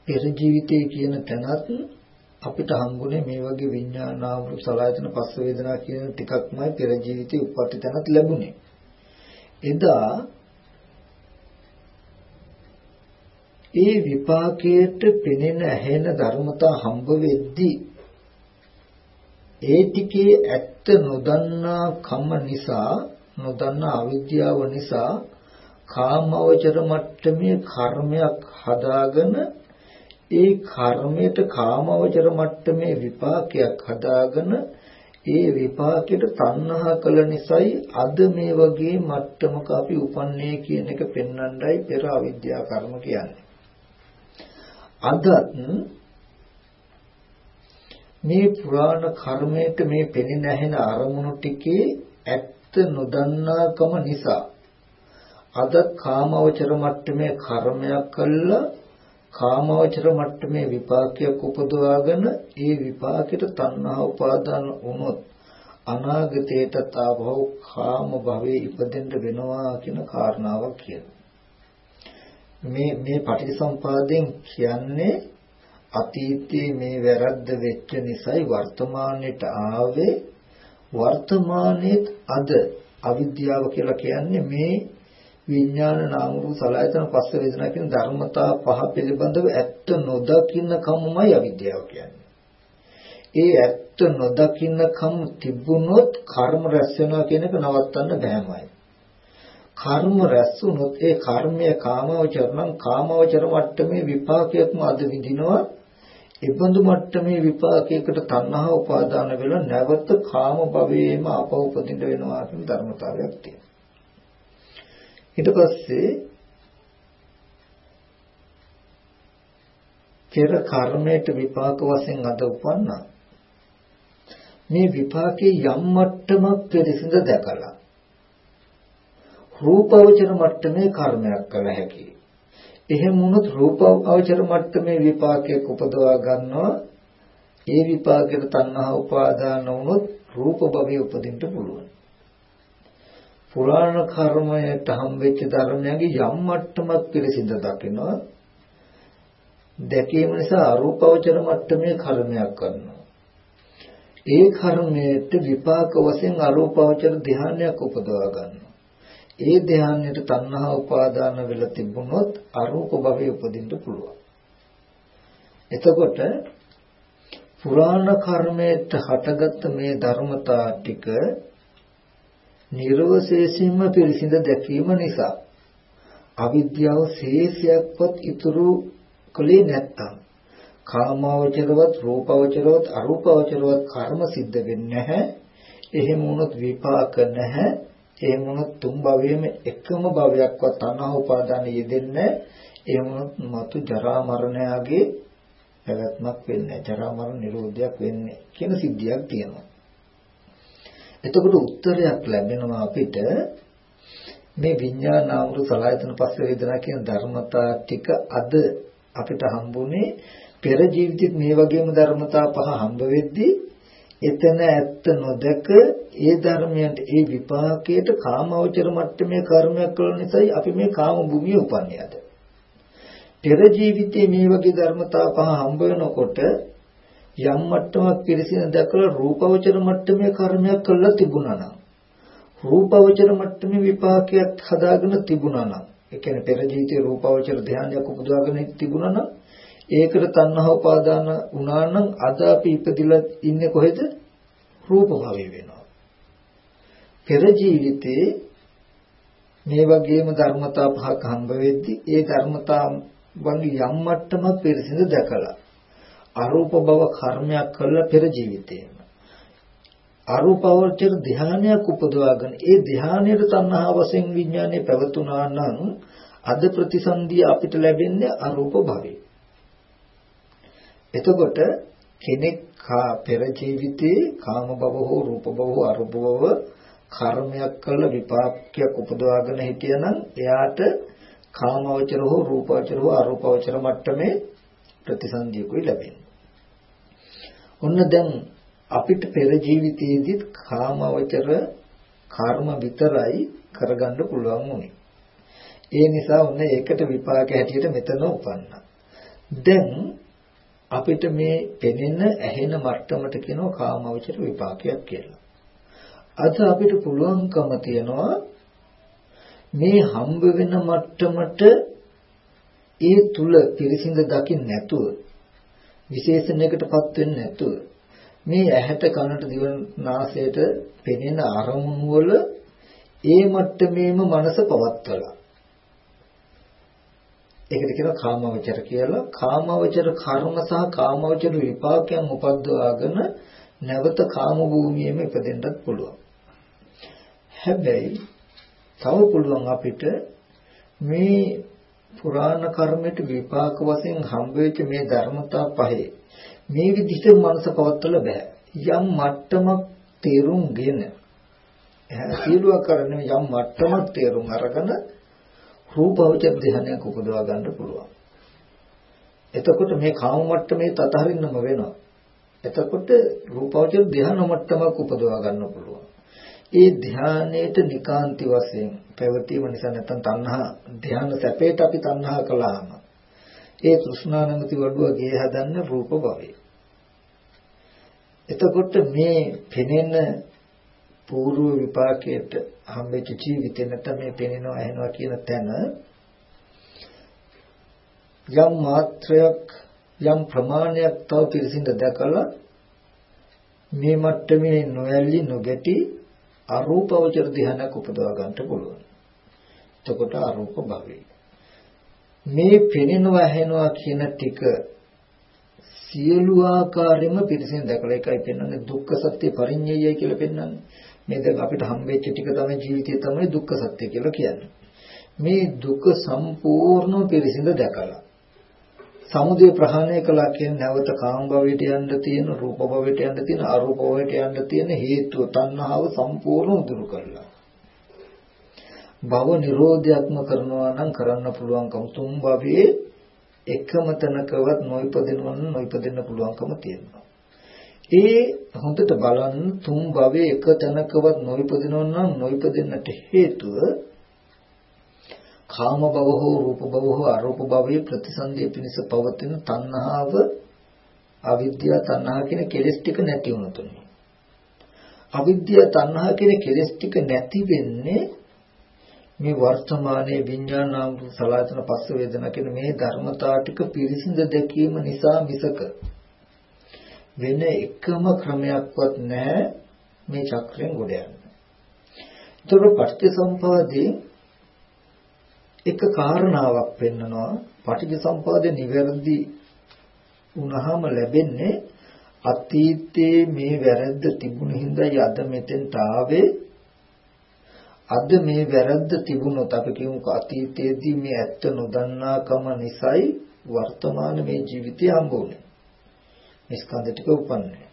පෙර ජීවිතයේ කියන තැනත් අපිට හම්බුනේ මේ වගේ විඥානාවෘ සලආයතන පස්ස වේදනා කියන ටිකක්මයි පෙර ජීවිතේ උප්පත්ති තැනත් ලැබුණේ. එදා ඒ විපාකයට පෙනෙන ඇහෙන ධර්මතා හම්බ වෙද්දී ඒ ටිකේ ඇත්ත නොදන්නා කම නිසා නොදන්නා අවිද්‍යාව නිසා කාමවචර මට්ටමේ කර්මයක් හදාගෙන ඒ කර්මයට කාමවචර මට්ටමේ විපාකයක් හදාගෙන ඒ විපාකයට තණ්හා කළ නිසායි අද මේ වගේ මට්ටමක අපි උපන්නේ කියන එක පෙන්වන්නයි පෙර අවිද්‍යා කර්ම කියන්නේ. අදත් මේ පුරාණ කර්මයට මේ පෙනෙන ඇහෙන අරමුණු ටිකේ ඇත්ත නොදන්නාකම නිසා අද කාමවචර මට්ටමේ කර්මයක් කළා කාමවචර මට්ටමේ විපාකයක් උපදවාගෙන ඒ විපාකයට තණ්හා උපාදාන වුණොත් අනාගතයට තාවව කාම භවයේ ඉපදෙන්න වෙනවා කියන කාරණාවක් කියනවා. මේ මේ පටිච්චසම්පාදයෙන් කියන්නේ අතීතයේ මේ වැරද්ද වෙච්ච නිසායි වර්තමානයට ආවේ වර්තමානයේත් අද අවිද්‍යාව කියලා කියන්නේ මේ විඥාන නාම රූප සලආයතන පස්ස වේදනා කියන ධර්මතා පහ පිළිබඳව ඇත්ත නොදකින්න කමමයි අවිද්‍යාව කියන්නේ. ඒ ඇත්ත නොදකින්න කම තිබුණොත් කර්ම රැස් වෙනවා කියන එක නවත්තන්න බෑමයි. කර්ම රැස් වුණොත් ඒ කර්මය කාමවචර නම් කාමවචර මට්ටමේ විපාකයක්ම අද විඳිනවා ඉබඳු මට්ටමේ විපාකයකට තණ්හා උපාදාන වෙලා නැවත කාම භවයේම අපවපදින්න වෙනවා කියන ධර්මතාවයක් තියෙනවා. ඊට පස්සේ පෙර කර්මයට විපාක වශයෙන් අද උපන්නා. මේ විපාකේ යම් මට්ටමක් පිරිසිඳ දැකලා රූපවචර මට්ටමේ කර්මයක් කළ හැකියි. එහෙම වුණොත් රූප අවචර මට්ටමේ විපාකයක් උපදවා ගන්නවා. ඒ විපාකයට තණ්හා උපාදාන වුණොත් රූප භවයේ උපදින්න පුළුවන්. පුරාණ කර්මයට හම්බෙච්ච ධර්මයන්ගේ යම් මට්ටමක් පිළිසිඳ දකිනවා. දැකීම නිසා අරූපවචර මට්ටමේ කර්මයක් කරනවා. ඒ කර්මයට විපාක වශයෙන් අරූපවචර ධානයක් උපදවා ගන්නවා. ඒ ධානයට තණ්හා උපාදාන වෙලා තිබුණොත් අරූප භවයේ උපදින්න පුළුවන්. එතකොට පුරාණ කර්මයට හටගත්ත මේ ධර්මතා ටික නිර්වශේෂයෙන්ම පිරිසිඳ දැකීම නිසා අවිද්‍යාව ශේෂයක්වත් ඉතුරු කලේ නැත්තම් කාමාවචරවත් රූපාවචරවත් අරූපාවචරවත් කර්ම සිද්ධ වෙන්නේ නැහැ. එහෙම වුණොත් විපාක නැහැ. එහෙම වුණොත් තුන් භවයේම එකම භවයක්වත් තණ්හා උපාදාන යෙදෙන්නේ එහෙම වුණොත් මතු ජරා මරණයගේ පැවැත්මක් වෙන්නේ ජරා මරණ නිරෝධයක් වෙන්නේ කියන සිද්ධියක් තියෙනවා. එතකොට උත්තරයක් ලැබෙනවා අපිට මේ විඥාන නාමරු සලආයතන පස්ස වේදනා කියන ධර්මතා ටික අද අපිට හම්බුනේ පෙර ජීවිතෙත් මේ වගේම ධර්මතා පහ හම්බ වෙද්දී එතන ඇත්ත නොදක ඒ ධර්මයන්ට ඒ විපාකයට කාමවචර මට්ටමේ කර්මයක් කළ නිසායි අපි මේ කාම භූමියේ උපන්නේ අද. පෙර ජීවිතයේ මේ වගේ ධර්මතා පහ හම්බ වෙනකොට යම් මට්ටමක් පිරිසින දැකලා රූපවචර මට්ටමේ කර්මයක් කළා තිබුණා නම් රූපවචර මට්ටමේ විපාකයක් හදාගෙන තිබුණා නම් ඒ කියන්නේ පෙර ජීවිතේ රූපාවචර ධානයක් උපදවාගෙන තිබුණා නම් ඒකට තණ්හා උපාදාන වුණා නම් අද අපි ඉපදිලා ඉන්නේ කොහෙද? රූප භවයේ වෙනවා. පෙර ජීවිතේ මේ වගේම ධර්මතා පහක් හම්බ වෙද්දී ඒ ධර්මතා වගේ යම් මට්ටමක් පිරිසිදු දැකලා අරූප භව කර්මයක් කළා පෙර ජීවිතේම අරූපවචර ධානයක් උපදවාගෙන ඒ ධානයේ තණ්හා වශයෙන් විඥානේ පැවතුනා නම් අද ප්‍රතිසන්දිය අපිට ලැබෙන්නේ අරූප භවේ. එතකොට කෙනෙක් පෙර ජීවිතේ කාම භව හෝ රූප භව හෝ අරූප භව කර්මයක් කළ විපාකයක් උපදවාගෙන හිටියනම් එයාට කාමවචර හෝ රූපවචර හෝ අරූපවචර මට්ටමේ ප්‍රතිසන්දියකුයි ලැබෙන්නේ. ඔන්න දැන් අපිට පෙර ජීවිතයේදීත් කාමවචර කර්ම විතරයි කරගන්න පුළුවන් උනේ. ඒ නිසා ඔන්න ඒකට විපාක හැටියට මෙතන උපන්නා. දැන් අපිට මේ පෙනෙන ඇහෙන මට්ටමට කියනවා කාමවචර විපාකයක් කියලා. අද අපිට පුළුවන්කම තියනවා මේ හම්බ වෙන මට්ටමට ඒ තුල පිරිසිඳ දකින්න නැතුව විශේෂණයකටපත් වෙන්නේ නැතුව මේ ඇහැට කනට දිව නාසයට පෙනෙන අරමුණු වල ඒ මට්ටමේම මනස පවත්වලා. ඒකට කියනවා කාමවචර කියලා. කාමවචර කර්ම සහ කාමවචර විපාකයන් උපද්දවාගෙන නැවත කාම භූමියේම ඉපදෙන්නත් පුළුවන්. හැබැයි තව පුළුවන් අපිට මේ පුරාණ කර්මයට විපාක වශයෙන් හම්බ වෙච්ච මේ ධර්මතා පහේ මේ විදිහට මනස පවත්වලා බෑ. යම් මට්ටමක් තේරුම්ගෙන සියලුවක් කරන්නේ යම් මට්ටමක් තේරුම් අරගෙන රූපවචර ධ්‍යානයක් උපදවා ගන්න පුළුවන්. එතකොට මේ කාම මට්ටමේ තතහරින්නම වෙනවා. එතකොට රූපවචර ධ්‍යාන මට්ටමක් උපදවා ගන්න පුළුවන්. ඒ ධ්‍යානයේට නිකාන්ති වශයෙන් පැවතීම නිසා නැත්නම් තණ්හා ධ්‍යාන සැපේට අපි තණ්හා කළාම ඒ තෘෂ්ණානමති වඩුව ගේ හදන්න රූප භවය. එතකොට මේ පෙනෙන పూర్ව විපාකයට හම්බෙච්ච ජීවිතේ නැත්නම් මේ පෙනෙනවා ඇහෙනවා කියන තැන යම් මාත්‍රයක් යම් ප්‍රමාණයක් තව පිරිසිඳ දැකලා මේ මට්ටමේ නොයල්ලි නොගැටි අරූපවචර ධ්‍යානයක් උපදවා ගන්නට පුළුවන්. එතකොට අරූප භවය. මේ පෙනෙනවා ඇහෙනවා කියන ටික සියලු ආකාරයෙන්ම පිරිසින් දැකලා එකයි පෙන්වන්නේ දුක්ඛ සත්‍ය පරිඤ්ඤයයි කියලා පෙන්වන්නේ. මේ දැන් අපිට හම්බෙච්ච ටික තමයි ජීවිතය තමයි දුක්ඛ සත්‍ය කියලා කියන්නේ. මේ දුක සම්පූර්ණව පිරිසිඳ දැකලා සමුදය ප්‍රහාණය කළා කියන්නේ නැවත කාම භවයට යන්න තියෙන රූප භවයට යන්න තියෙන අරූප භවයට යන්න තියෙන හේතුව තණ්හාව සම්පූර්ණව දුරු කළා. භව නිරෝධයක්ම කරනවා නම් කරන්න පුළුවන්කම තුන් භවයේ එකම තැනකවත් නොයිපදිනවා නම් නොයිපදෙන්න පුළුවන්කම තියෙනවා. ඒ හොඳට බලන්න තුන් භවයේ එක තැනකවත් නොයිපදිනවා නම් නොයිපදෙන්නට හේතුව කාම භව හෝ රූප භව හෝ අරූප භවයේ ප්‍රතිසන්දිය පිණිස පවතින තණ්හාව අවිද්‍යාව තණ්හා කියන කෙලෙස් ටික නැති වුණොතුනේ. අවිද්‍යාව තණ්හා කියන කෙලෙස් ටික නැති වෙන්නේ මේ වර්තමානයේ විඥානාම සලආතන පස්ස වේදනා කියන මේ ධර්මතා ටික පිරිසිඳ දැකීම නිසා මිසක වෙන එකම ක්‍රමයක්වත් නැහැ මේ චක්‍රයෙන් ගොඩ යන්න. ඒතකොට පටිච්චසමුපාදේ එක කාරණාවක් පෙන්නනවා පටිච්චසමුපාදේ නිවැරදි වුණාම ලැබෙන්නේ අතීතයේ මේ වැරද්ද තිබුණ හින්දා යද මෙතෙන්ට ආවේ අද මේ වැරද්ද තිබුණොත් අපි කියමුකෝ අතීතයේදී මේ ඇත්ත නොදන්නාකම නිසායි වර්තමාන මේ ජීවිතය හම්බුනේ. මේ ස්කන්ධ ටික උපන්නේ.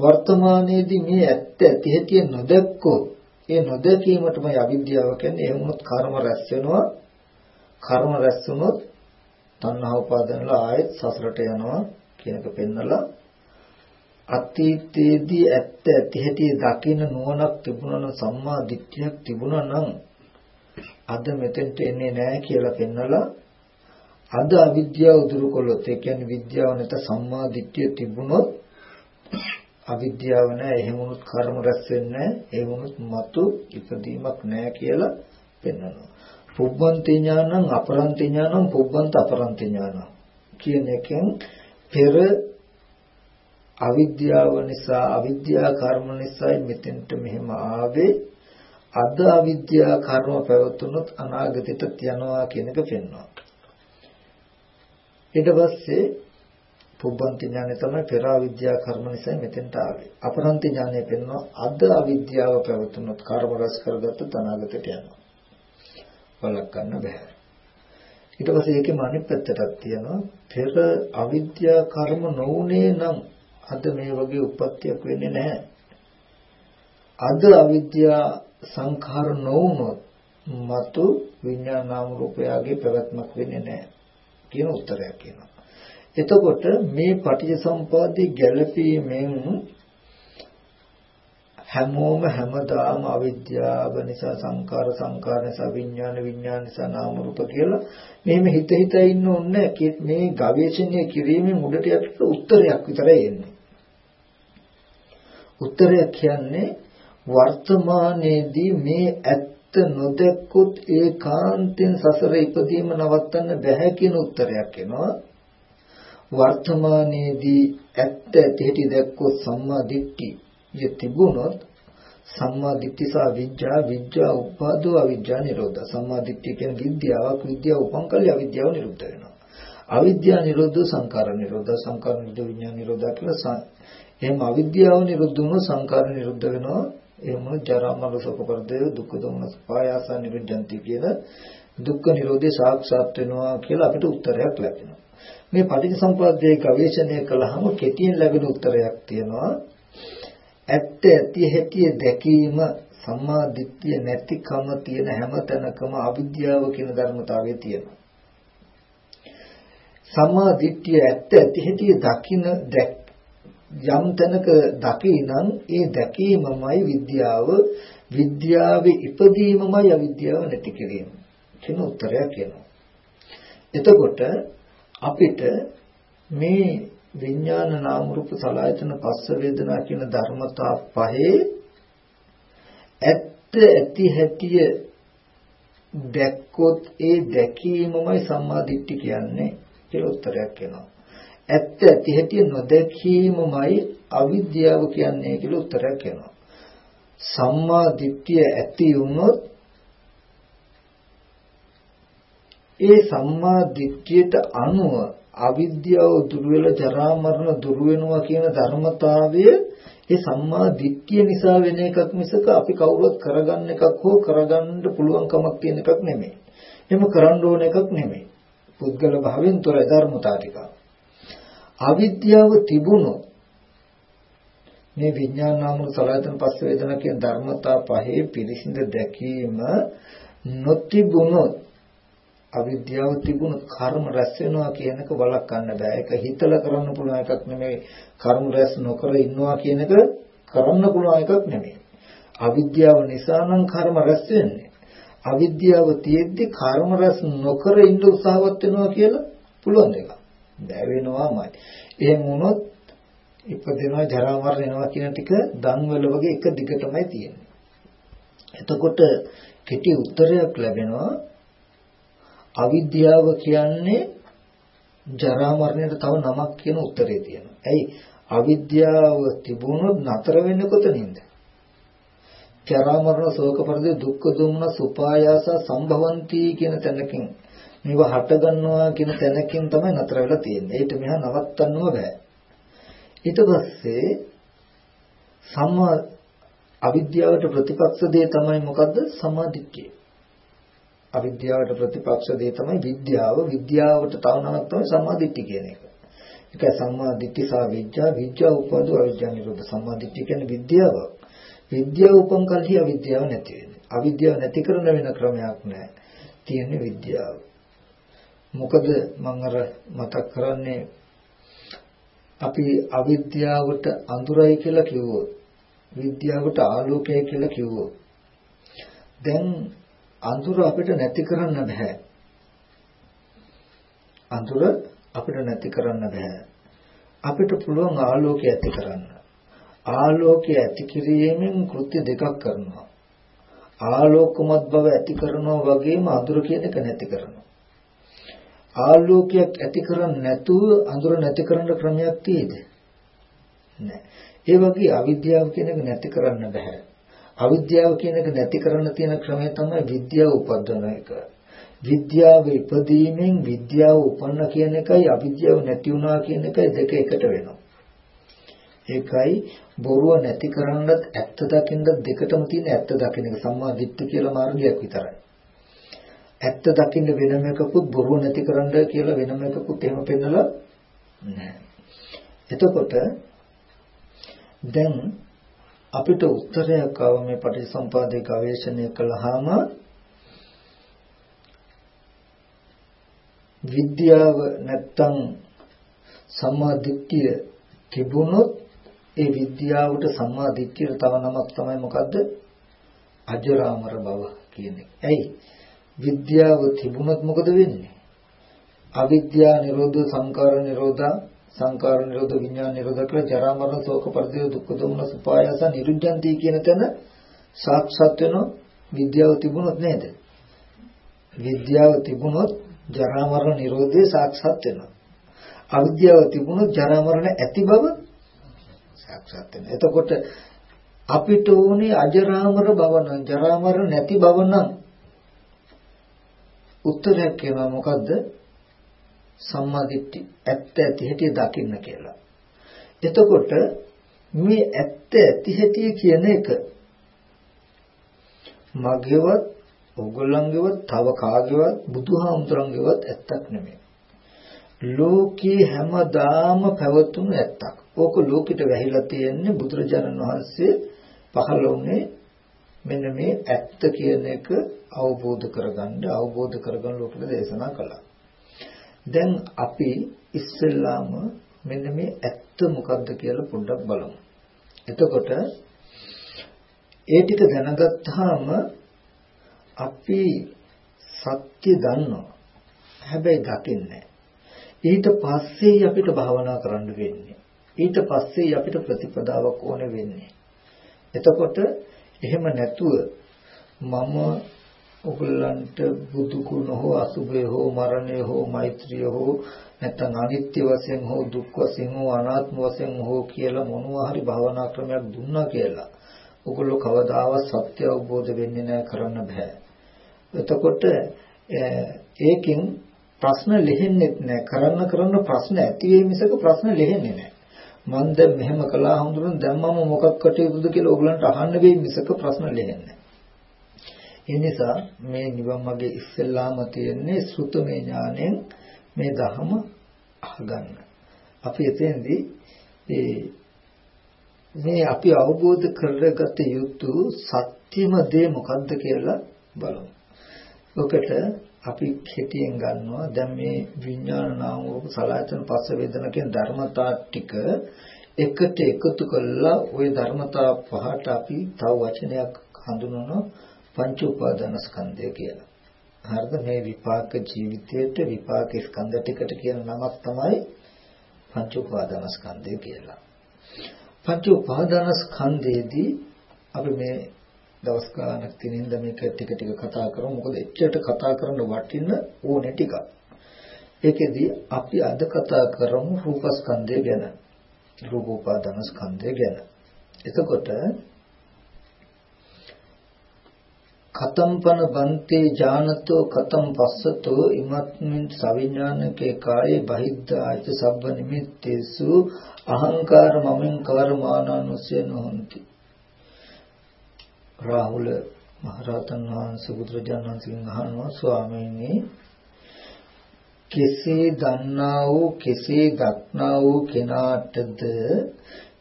වර්තමානයේදී මේ ඇත්ත ඇති හැටි නොදැක්කෝ ඒ නොදැකීමටමයි අවිද්‍යාව කියන්නේ. එහෙම වුණොත් කර්ම රැස් වෙනවා. කර්ම රැස් වුණොත් තණ්හා උපාදානලා ආයෙත් සසරට යනවා කියන එක පෙන්නලා අතීතයේදී ඇත්ත ඇති හැටි දකින නුවණක් තිබුණා නම් සම්මා දිට්ඨියක් තිබුණා නම් අද මෙතෙන්ට එන්නේ නැහැ කියලා පෙන්නලා අද අවිද්‍යාව දුරු කළොත් ඒ කියන්නේ විද්‍යාව නැත සම්මා දිට්ඨිය තිබුණොත් අවිද්‍යාව නැහැ එහෙම වුණොත් කර්ම රැස් වෙන්නේ නැහැ ඒ වුණොත් මතු ඉපදීමක් නැහැ කියලා පෙන්වනවා. පුබ්බන්ති ඥානං අපරන්ති ඥානං පුබ්බන්ත අපරන්ති ඥානං කියන එකෙන් පෙර අවිද්‍යාව නිසා අවිද්‍යා කර්ම නිසායි මෙතෙන්ට මෙහෙම ආවේ අද අවිද්‍යා කර්ම පැවතුනොත් අනාගතයට යනවා කියන එක පෙන්වනවා ඊට පස්සේ පුබ්බන්ති ඥානය තමයි පෙර අවිද්‍යා කර්ම නිසා මෙතෙන්ට ආවේ. අපරන්ති ඥානය පෙන්වනවා අද අවිද්‍යාව පැවතුනොත් කර්ම රස කරගත්ත අනාගතයට යනවා. වළක්වන්න බෑ. ඊට පස්සේ ඒකෙම අනිත් පැත්තටත් තියෙනවා පෙර අවිද්‍යා කර්ම නොඋනේ නම් අද මේ වගේ උප්පත්තියක් වෙන්නේ නැහැ. අද අවිද්‍යා සංඛාර නොවුනොත් මතු විඥානාම රූපයගේ පැවැත්මක් වෙන්නේ නැහැ කියන උත්තරයක් කියනවා. එතකොට මේ පටිච්චසමුපාදයේ ගැළපීමෙන් හැමෝම හැමදාම අවිද්‍යාව නිසා සංකාර සංකාර නිසා විඥාන විඥාන නිසා නාම රූප කියලා මෙහෙම හිත හිත ඉන්න ඕනේ මේ ගවේෂණය කිරීමෙන් උඩට යට උත්තරයක් විතරයි එන්නේ උත්තරයක් කියන්නේ වර්තමානයේදී මේ ඇත්ත නොදැක්කොත් ඒකාන්තයෙන් සසර ඉපදීම නවත්තන්න බැහැ කියන උත්තරයක් එනවා. වර්තමානයේදී ඇත්ත ඇති හැටි දැක්කොත් සම්මා දිට්ඨිය තිබුණොත් සම්මා දිට්ඨි සහ විඥා විඥා උපාදෝ අවිඥා නිරෝධ. සම්මා දිට්ඨිය කියන්නේ විද්‍යාවක් විද්‍යාව උපංකල්ය අවිද්‍යාව නිරුද්ධ වෙනවා. අවිද්‍යාව නිරෝධ සංකාර නිරෝධ. සංකාර නිරෝධ විඥාන නිරෝධ කියලා එහෙම අවිද්‍යාව නිරුද්ධ වුණොත් සංකාර නිරුද්ධ වෙනවා. එහෙම ජරා මරණ ශෝක පරිදේ දුක්ඛ දෝමනස් පායාස නිරුද්ධಂತಿ කියලා දුක්ඛ නිරෝධය සාක්ෂාත් වෙනවා කියලා අපිට උත්තරයක් ලැබෙනවා. මේ පටිච්චසමුප්පාදයේ ගවේෂණය කළාම කෙටියෙන් ලැබෙන උත්තරයක් තියෙනවා. ඇත්ත ඇති හැටි දැකීම සම්මා දිට්ඨිය නැතිකම තියෙන හැම තැනකම අවිද්‍යාව කියන ධර්මතාවය තියෙනවා. සම්මා දිට්ඨිය ඇත්ත ඇති හැටි දකින යම් තැනක දකිනම් ඒ දැකීමමයි විද්‍යාව. විද්‍යාවේ ඉපදීමමයි අවිද්‍යාව නැති කිරීම. කියන උත්තරයක් එනවා එතකොට අපිට මේ විඥාන නාම රූප සලආයතන පස්ස වේදනා කියන ධර්මතා පහේ ඇත්ත ඇති හැටිය දැක්කොත් ඒ දැකීමමයි සම්මාදිට්ඨි කියන්නේ කියලා උත්තරයක් එනවා. ඇත්ත ඇති හැටිය නොදැකීමමයි අවිද්‍යාව කියන්නේ කියලා උත්තරයක් එනවා. සම්මා දිට්ඨිය ඇති වුණොත් ඒ සම්මා දිට්ඨියට අනුව අවිද්‍යාව දුර වෙලා ජරා මරණ දුර වෙනවා කියන ධර්මතාවය ඒ සම්මා දිට්ඨිය නිසා වෙන එකක් මිසක අපි කවුරුත් කරගන්න එකක් හෝ කරගන්න පුළුවන් කමක් තියෙන එකක් නෙමෙයි. එහෙම කරන්න ඕන එකක් නෙමෙයි. පුද්ගල භාවයෙන් තොර ධර්මතා ටික. අවිද්‍යාව තිබුණොත් මේ විඥාන නාම සලයතන පස්ස වේදනා කියන ධර්මතා පහේ පිරිසිඳ දැකීම නොතිබුණොත් අවිද්‍යාව තිබුණොත් කර්ම රැස් වෙනවා කියන එක වළක්වන්න බෑ. ඒක හිතලා කරන්න පුළුවන් එකක් නෙමෙයි. කර්ම රැස් නොකර ඉන්නවා කියන එක කරන්න පුළුවන් එකක් නෙමෙයි. අවිද්‍යාව නිසා නම් කර්ම රැස් වෙන්නේ. අවිද්‍යාව තියෙද්දි කර්ම රැස් නොකර ඉන්න උත්සාහවත් වෙනවා කියලා පුළුවන් එකක්. බෑ වෙනවාමයි. එහෙම වුණොත් ඉපදෙනවා ජරා මරණ එනවා කියන ටික දන්වල වගේ එක දිගටමයි තියෙන්නේ. එතකොට කෙටි උත්තරයක් ලැබෙනවා අවිද්‍යාව කියන්නේ ජරා මරණයට තව නමක් කියන උත්තරේ තියෙනවා. ඇයි? අවිද්‍යාව තිබුණොත් නතර වෙන්නේ කොතනින්ද? ජරා මරණ ශෝක පරිදේ දුක්ඛ දුම්න සුපායාස සම්භවಂತಿ කියන තැනකින් මේව හට ගන්නවා කියන තැනකින් තමයි නතර වෙලා තියෙන්නේ. ඒිට මෙහා නවත්තන්නම බෑ. ඊට පස්සේ සම්මා අවිද්‍යාවට ප්‍රතිපක්ෂ දේ තමයි මොකද්ද? සමාධිත්‍යය. අවිද්‍යාවට ප්‍රතිපක්ෂ දේ තමයි විද්‍යාව. විද්‍යාවට තව නමක් තමයි සම්මාදිට්ඨිය කියන එක. ඒක සම්මාදිට්ඨි සහ විද්‍යාව, විද්‍යාව උපදව අවිද්‍යාව නිරෝධ. සම්මාදිට්ඨිය කියන්නේ විද්‍යාව. විද්‍යාව උපන් කල්හි අවිද්‍යාව නැති වෙන්නේ. අවිද්‍යාව නැති කරන වෙන ක්‍රමයක් නැහැ. තියෙන්නේ විද්‍යාව. මොකද මම අර මතක් කරන්නේ අපි අවිද්‍යාවට අඳුරයි කියලා කිව්වොත් විද්‍යාවට ආලෝකය කියලා කිව්වොත් දැන් අඳුර අපිට නැති කරන්න බෑ. අඳුර අපිට නැති කරන්න බෑ. අපිට පුළුවන් ආලෝකය ඇති කරන්න. ආලෝකය ඇති කිරීමෙන් කෘත්‍ය දෙකක් කරනවා. ආලෝකමත් බව ඇති කරනවා වගේම අඳුර කියන එක නැති කරනවා. ආලෝකයක් ඇති කරන්නේ නැතුව අඳුර නැති කරන්න ක්‍රමයක් තියෙද? නැහැ. ඒ වගේ අවිද්‍යාව කියන එක නැති කරන්න බෑ. අවිද්‍යාව කියන එක නැති කරන්න තියෙන ක්‍රමය තමයි විද්‍යාව උපදවන එක. විද්‍යාව ඉපදීමෙන් විද්‍යාව උපන්න කියන එකයි අවිද්‍යාව නැති වුණා කියන එකයි දෙක එකට වෙනවා. ඒකයි බොරුව නැති කරන්නත් ඇත්ත දකින්නත් දෙකටම තියෙන ඇත්ත දකින්න එක සම්මා දිට්ඨි කියලා මාර්ගයක් විතරයි. ඇත්ත දකින්න වෙනම එකකුත් බොරුව නැති කරන්න කියලා වෙනම එකකුත් එහෙම පෙන්නලා නැහැ. එතකොට දැන් අපිට උත්තරයක් ආව මේ පටිච්චසමුපාදේ ගවේෂණය කළාම විද්‍යාව නැත්තම් සම්මා දිට්ඨිය තිබුණොත් ඒ විද්‍යාවට සම්මා දිට්ඨියට තව නමක් තමයි මොකද්ද? අජරාමර බව කියන්නේ. ඇයි? විද්‍යාව තිබුණොත් මොකද වෙන්නේ? අවිද්‍යා නිරෝධ සංකාර නිරෝධා සංකාර නිරෝධ විඥාන නිරෝධ කියලා ජරා මරණ ශෝක පරිදේ දුක්ඛ දෝමන සුපායස නිරුද්ධන්ති කියන තැන සාක්ෂාත් වෙන විද්‍යාව තිබුණොත් නේද? විද්‍යාව තිබුණොත් ජරා මරණ නිරෝධය සාක්ෂාත් වෙනවා. අවිද්‍යාව තිබුණොත් ජරා මරණ ඇති බව සාක්ෂාත් වෙනවා. එතකොට අපිට ඕනේ අජරාමර බව නම් ජරා මරණ නැති බව නම් උත්තරයක් කියනවා මොකද්ද? සම්මාදිට්ඨි ඇත්ත ඇති හැටි දකින්න කියලා. එතකොට මේ ඇත්ත ඇති හැටි කියන එක මගේවත් ඕගොල්ලන්ගේවත් තව කාගේවත් බුදුහාමුදුරන්ගේවත් ඇත්තක් නෙමෙයි. ලෝකේ හැමදාම පැවතුණු ඇත්තක්. ඕක ලෝකෙට වැහිලා තියෙන්නේ බුදුරජාණන් වහන්සේ පහළ වුණේ මෙන්න මේ ඇත්ත කියන එක අවබෝධ කරගන්න අවබෝධ කරගන්න ලෝකෙට දේශනා කළා. දැන් අපි ඉස්සෙල්ලාම මෙන්න මේ ඇත්ත මොකද්ද කියලා පොඩ්ඩක් බලමු. එතකොට ඒ ටික දැනගත්තාම අපි සත්‍ය දන්නවා. හැබැයි දකින්නේ ඊට පස්සේ අපිට භාවනා කරන්න වෙන්නේ. ඊට පස්සේ අපිට ප්‍රතිපදාවක් ඕන වෙන්නේ. එතකොට එහෙම නැතුව මම ඔගලන්ට බුදු ගුණ හෝ අසුභය හෝ මරණය හෝ මෛත්‍රිය හෝ නැත්නම් අනිත්‍ය වශයෙන් හෝ දුක් වශයෙන් හෝ අනාත්ම වශයෙන් හෝ කියලා මොනවා හරි භවනා ක්‍රමයක් දුන්නා කියලා ඔගොල්ලෝ කවදාවත් සත්‍ය අවබෝධ වෙන්නේ නැහැ කරන්න බෑ. එතකොට ඒකෙන් ප්‍රශ්න ලෙහෙන්නේ නැහැ. කරන්න කරන්න ප්‍රශ්න ඇති වෙයි මිසක ප්‍රශ්න ලෙහෙන්නේ නැහැ. මම දැන් මෙහෙම කළා හඳුනන දැන් මම මොකක් කටයුතුද කියලා ඔයගලන්ට අහන්න වෙයි මිසක ප්‍රශ්න ලෙහෙන්නේ ඒ නිසා මේ නිවන් මාගේ ඉස්සෙල්ලාම තියෙන්නේ සුතමේ ඥාණයෙන් මේ ධහම අහගන්න. අපි එතෙන්දී ඒ මේ අපි අවබෝධ කරගත යුතු සත්‍යම දේ මොකද්ද කියලා බලමු. ඔකට අපි කෙටියෙන් ගන්නවා දැන් මේ විඥාන නාම රූප සලආයතන පස්ස වේදනා කියන ධර්මතා ටික එකට එකතු කළා ওই ධර්මතා පහට අපි තව වචනයක් හඳුනනවා පංච උපාදානස්කන්ධය කියලා. හරිද මේ විපාක ජීවිතයට විපාක ස්කන්ධ ටිකට කියන නමක් තමයි පංච උපාදානස්කන්ධය කියලා. පංච උපාදානස්කන්ධයේදී අපි මේ දවස් ගානක් තිනින්ද මේක ටික ටික කතා කරමු. මොකද එච්චරට කතා කරන්න වටින ඕනේ ටිකක්. ඒකෙදි අපි අද කතා කරමු රූපස්කන්ධය ගැන. රූප උපාදානස්කන්ධය ගැන. එතකොට කතම්පන බන්තේ ඥානතෝ කතම් පස්සතෝ ඉමත්මින් සවිඥානකේ කායේ බහිද්ධාච සබ්බ නිමිත්තේසු අහංකාර මමෙන් කර්මානනුසය නොහොಂತಿ රාහුල මහරහතන් වහන්සේ බුදුරජාණන් වහන්සේගෙන් අහනවා ස්වාමීනි කෙසේ දන්නා වූ කෙසේ දක්නා වූ කෙනාටද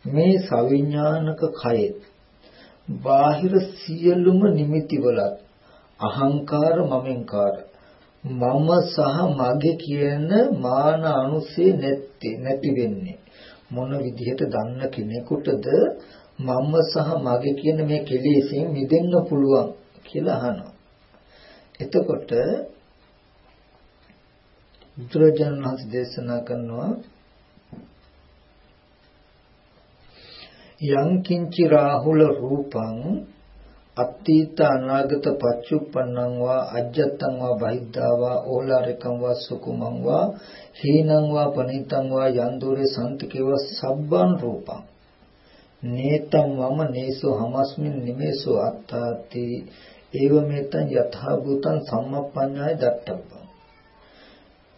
මේ සවිඥානික කයෙත් බාහිර සියලුම නිමිතිවලත් අහංකාර මමෙන්කාර මම සහ මගේ කියන මාන අනුසේ නැති නැති වෙන්නේ මොන විදිහට දන්න කෙනෙකුටද මම සහ මගේ කියන මේ කෙලෙසෙන් මිදෙන්න පුළුවන් කියලා අහනවා. එතකොට බුදුරජාණන් වහන්සේ දේශනා කරනවා යං කිංචි රාහුල රූපං අතීත අනාගත පච්චුප්පන්නං වා අජ්ජත්තං වා බහිද්ධා වා ඕලාරිකං වා සුකුමං වා හීනං වා පනිතං වා යන්දුරේ සම්තිකේව සබ්බන් රූපං. නේතං වම නේසෝ හමස්මින් නිමේසෝ අත්තාති. ඒව මේතං යථා භූතං සම්මප්පඤ්ඤාය දත්තබ්බං.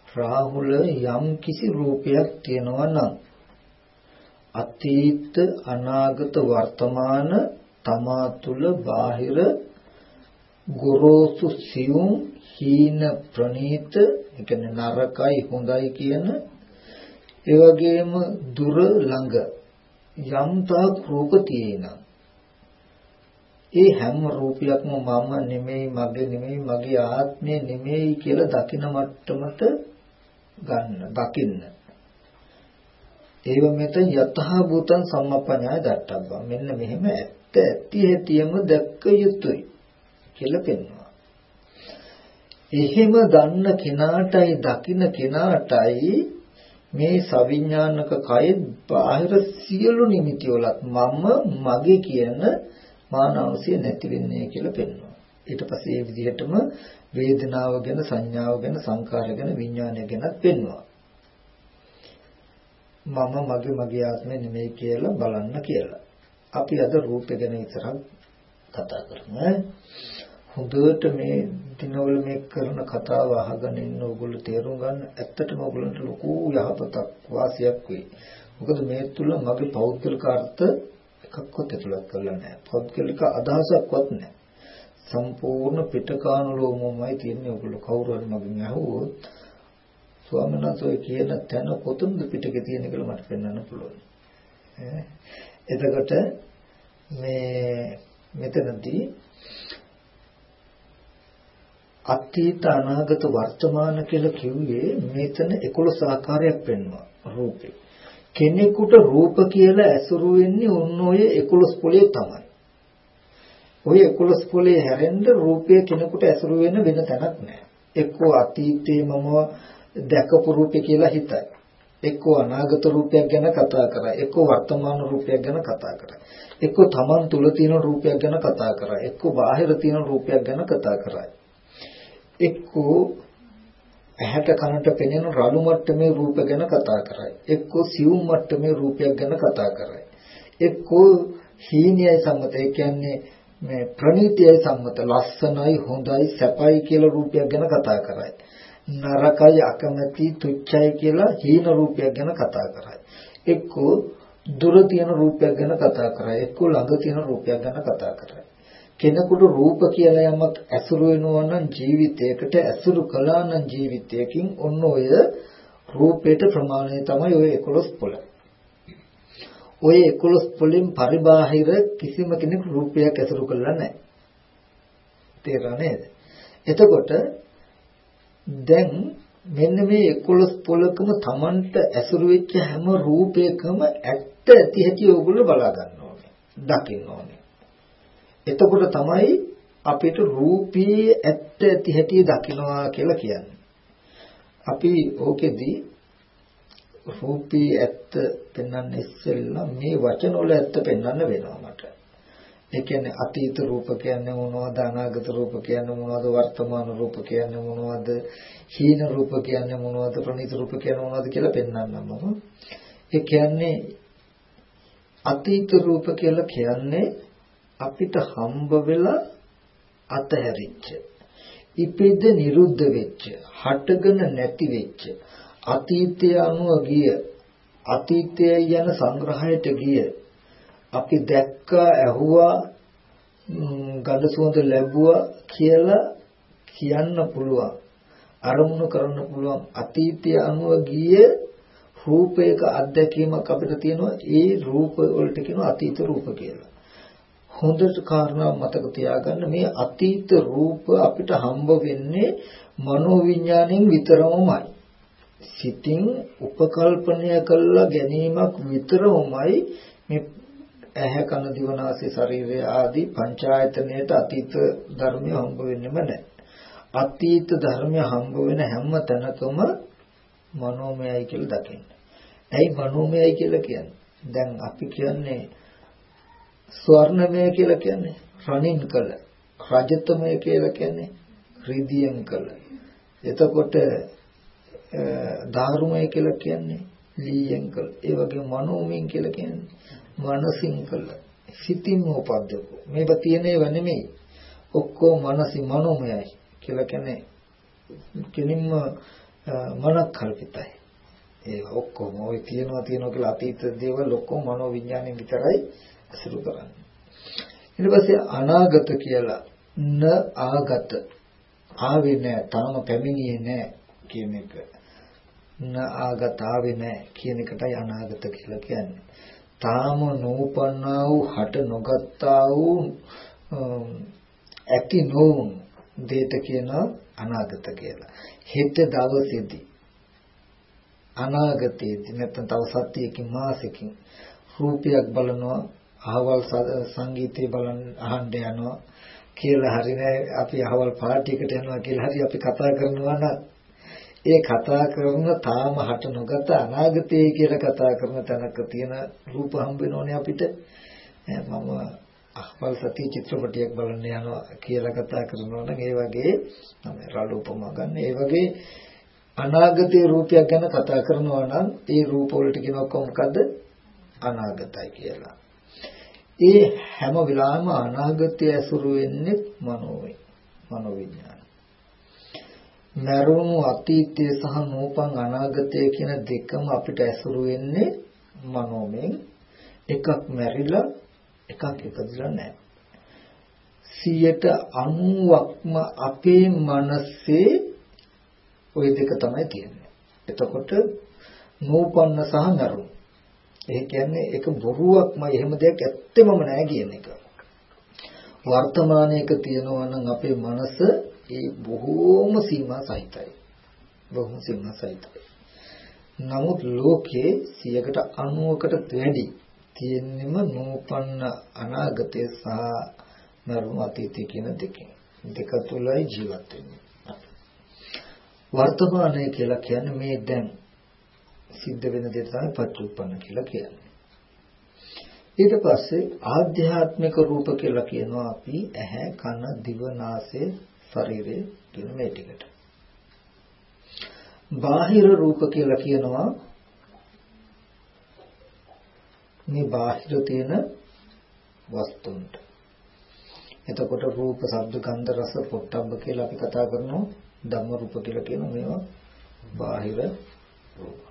රාහුල යම් කිසි රූපයක් තියෙනවා නම් අතීත අනාගත වර්තමාන තමා තුල බාහිර ගොරෝසු සියුම් හීන ප්‍රනීත ඒ කියන්නේ නරකයි හොඳයි කියන ඒ වගේම දුර ළඟ යම් තාක් රූප තියෙනවා. ඒ හැම රූපයක්ම මම නෙමෙයි මගේ නෙමෙයි මගේ ආත්මය නෙමෙයි කියලා දකින මට්ටමට ගන්න දකින්න. ඒව මෙත යතහ භූතං සම්මප්පඤ්ඤාය දත්තබ්බා මෙන්න මෙහෙම ඇත්ත ඇති හැටියම දැක්ක යුතුයි කියලා පෙන්වනවා. එහෙම දන්න කෙනාටයි දකින්න කෙනාටයි මේ සවිඥානික කය බාහිර සියලු නිමිති වලත් මම මගේ කියන මානවසිය නැති වෙන්නේ කියලා පෙන්වනවා ඊට පස්සේ මේ විදිහටම වේදනාව ගැන සංඥාව ගැන සංකාර ගැන විඥානය ගැනත් පෙන්වනවා මම මගේ මගේ ආත්මය නෙමෙයි කියලා බලන්න කියලා. අපි අද රූපය ගැන විතරක් කතා කරමු. හොඳට මේ දිනවල මේ කරන කතාව අහගෙන ඉන්න ඕගොල්ලෝ තේරුම් ගන්න ඇත්තටම ඕගොල්ලන්ට ලොකු යහපතක් වාසියක් වෙයි. මොකද මේ තුල මගේ පෞද්ගලික අර්ථ එකක්වත් ඇතුළත් කරලා නැහැ. පෞද්ගලික අදහසක්වත් නැහැ. සම්පූර්ණ පිටකානුලෝමමයි තියෙන්නේ ඕගොල්ලෝ කවුරු හරි මගෙන් අහුවොත් ස්වාමීන් වහන්සේ කියන තැන කොතනද පිටකේ තියෙන කියලා මට පෙන්වන්න පුළුවන්. එතකොට මේ මෙතනදී අතීත අනාගත වර්තමාන කියලා කිව්වේ මෙතන 11 ආකාරයක් පෙන්වනවා රූපේ. කෙනෙකුට රූප කියලා ඇසුරු වෙන්නේ ඔන්න ඔය 11 පොලේ තමයි. ඔය 11 පොලේ හැරෙන්න රූපය කෙනෙකුට ඇසුරු වෙන වෙන තැනක් නැහැ. එක්කෝ අතීතේ මම දැකපු රූපේ කියලා හිතයි. එක්කෝ අනාගත රූපයක් ගැන කතා කරා. එක්කෝ වර්තමාන රූපයක් ගැන කතා කරා. එක්කෝ Taman තුල තියෙන රූපයක් ගැන කතා කරා. එක්කෝ බාහිර තියෙන රූපයක් ගැන කතා කරා. එක්කෝ ඇහැට කනට පෙනෙන රළු මට්ටමේ රූප ගැන කතා කරයි. එක්කෝ සියුම් මට්ටමේ රූපයක් ගැන කතා කරයි. එක්කෝ හීනියයි සම්මත ඒ කියන්නේ මේ ප්‍රණීතයයි සම්මත ලස්සනයි හොඳයි සැපයි කියලා රූපයක් ගැන කතා කරයි. නරකයි අකමැති තුච්චයි කියලා හීන රූපයක් ගැන කතා කරයි. එක්කෝ දුර තියෙන රූපයක් ගැන කතා කරයි. එක්කෝ ළඟ තියෙන රූපයක් ගැන කතා කරයි. කෙනෙකුට රූප කියලා යමක් ඇසුරු වෙනවා නම් ජීවිතයකට ඇසුරු කළා නම් ජීවිතයකින් ඔන්න ඔය රූපේට ප්‍රමාණය තමයි ඔය 11 පොළ. ඔය 11 පොළෙන් පරිබාහිර කිසිම කෙනෙකු රූපයක් ඇසුරු කළා නැහැ. තේරෙනවද? එතකොට දැන් මෙන්න මේ 11 පොලකම Tamanට ඇසුරු වෙච්ච හැම රූපයකම ඇත්ත ඇති හැටි ඕගොල්ලෝ බලා ගන්න ඕනේ. දකින්න ඕනේ. එතකොට තමයි අපිට රූපී ඇත්ත ඇති හැටි දකින්නවා කියලා කියන්නේ. අපි ඕකෙදී රූපී ඇත්ත පෙන්වන්න ඉස්සෙල්ලා මේ වචන වල ඇත්ත පෙන්වන්න වෙනවා මට. ඒ කියන්නේ අතීත රූප කියන්නේ මොනවද අනාගත රූප කියන්නේ මොනවද වර්තමාන රූප කියන්නේ මොනවද හීන රූප කියන්නේ මොනවද ප්‍රණීත රූප කියන්නේ මොනවද කියලා පෙන්වන්නම් මම. ඒ කියන්නේ අතීත රූප කියලා කියන්නේ අපිට හම්බ වෙලා අතහැරිච්ච ඉපෙද්ද නිරුද්ධ වෙච්ච හටගෙන නැති වෙච්ච අතීතය අනුව ගිය අතීතය යන සංග්‍රහයට ගිය අපි දැක්කා ඇහුවා ගඳ සුවඳ ලැබුවා කියලා කියන්න පුළුවන් අරමුණු කරන්න පුළුවන් අතීතය අනුව ගියේ රූපයක අත්දැකීමක් අපිට තියෙනවා ඒ රූප වලට කියනවා අතීත රූප කියලා. හොඳට කාරණා මතක තියාගන්න මේ අතීත රූප අපිට හම්බ වෙන්නේ මනෝවිඤ්ඤාණයෙන් විතරමයි. සිතින් උපකල්පනය කළා ගැනීමක් විතරමයි මේ ඇහැ කන දිවනාසය ශරීරය ආදී පංචායතනයට අතීත ධර්මය හම්බ වෙන්නෙම නැහැ. අතීත ධර්මය හම්බ වෙන හැම තැනකම මනෝමයයි කියලා දකින්න. ඇයි මනෝමයයි කියලා කියන්නේ? දැන් අපි කියන්නේ ස්වර්ණමය කියලා කියන්නේ රණින් කළ රජතමය කියලා කියන්නේ රිදියෙන් කළ. එතකොට ධාරුමය කියලා කියන්නේ ලීයෙන් කළ. ඒ වගේ මනෝමයෙන් කියලා කියන්නේ මනසින් කළ. සිතින් උපද්දකෝ. මේක තියෙන ඒවා නෙමෙයි. ඔක්කොම මනසි මනෝමයයි කියලා කියන්නේ කෙනින්ම මනක් කල්පිතයි. ඒවා ඔක්කොම. ওই තියනවා තියනවා කියලා අතීත දේවල් ඔක්කොම මනෝ විඥාණයෙන් විතරයි. අසුරු කරන්නේ. ඊට පස්සේ අනාගත කියලා න ආගත. ආවේ නැහැ තාම පැමිණියේ නැහැ කියන එක. න ආගත ආවේ නැහැ කියන එකටයි අනාගත කියලා කියන්නේ. තාම නූපන්නා වූ හට නොගත්තා වූ ඇති නොවුන් දේත කියන අනාගත කියලා. හෙට දවසේදී අනාගතයේදී නැත්නම් තව සතියකින් මාසෙකින් රූපයක් බලනවා අහවල් සංගීතය බලන්න අහන්න යනවා කියලා හරි නෑ. අපි අහවල් පාටියකට යනවා කියලා හරි අපි කතා කරනවා නම් ඒ කතා කරන තාම හට නොගත අනාගතයේ කියලා කතා කරන තැනක තියෙන රූප හම්බ වෙනෝනේ අපිට. මම අහවල් සතිය චිත්‍රපටයක් බලන්න යනවා කියලා කතා කරනවා නම් ඒ වගේ තමයි රළු උපමා ගන්න. ඒ වගේ අනාගතයේ රූපයක් ගැන කතා කරනවා නම් ඒ රූප වලට කියනවා කොහොමද අනාගතයි කියලා. ඒ හැම වෙලාවෙම අනාගතය ඇසුරු වෙන්නේ මනෝවේ. මනෝවිඥාන. මරුණු අතීතයේ සහ නූපන් අනාගතය කියන දෙකම අපිට ඇසුරු වෙන්නේ මනෝමයෙන්. එකක් මැරිලා එකක් ඉපදිලා නැහැ. 90%ක්ම අපේ මනසේ ওই දෙක තමයි තියෙන්නේ. එතකොට නූපන්න සහ නරුම්. ඒ කියන්නේ ඒක බොරුවක්ම එහෙම දෙයක් ඇත්තෙමම නෑ කියන එක. වර්තමානයේක තියෙනවා නම් අපේ මනස ඒ බොහෝම සීමා සහිතයි. බොහොම සීමා සහිතයි. නමුත් ලෝකයේ 190කට වැඩි තියෙන්නම නූපන්න අනාගතය සහ මරණ අතීතය කියන දෙකෙන්. දෙක තුලයි ජීවත් වෙන්නේ. වර්තමානය කියලා කියන්නේ මේ දැන් සිද්ධ වෙන දේ තමයි පච්චුප්පන්න කියලා කියන්නේ. ඊට පස්සේ ආධ්‍යාත්මික රූප කියලා කියනවා අපි ඇහැ කන දිව නාසය ශරීරය කියන මේ ටිකට. බාහිර රූප කියලා කියනවා මේ බාහිර තියෙන වස්තුන්ට. එතකොට රූප, ශබ්ද, ගන්ධ, රස, පොට්ටබ්බ කියලා අපි කතා කරනවා ධම්ම රූප කියලා කියන මේවා බාහිර රූප.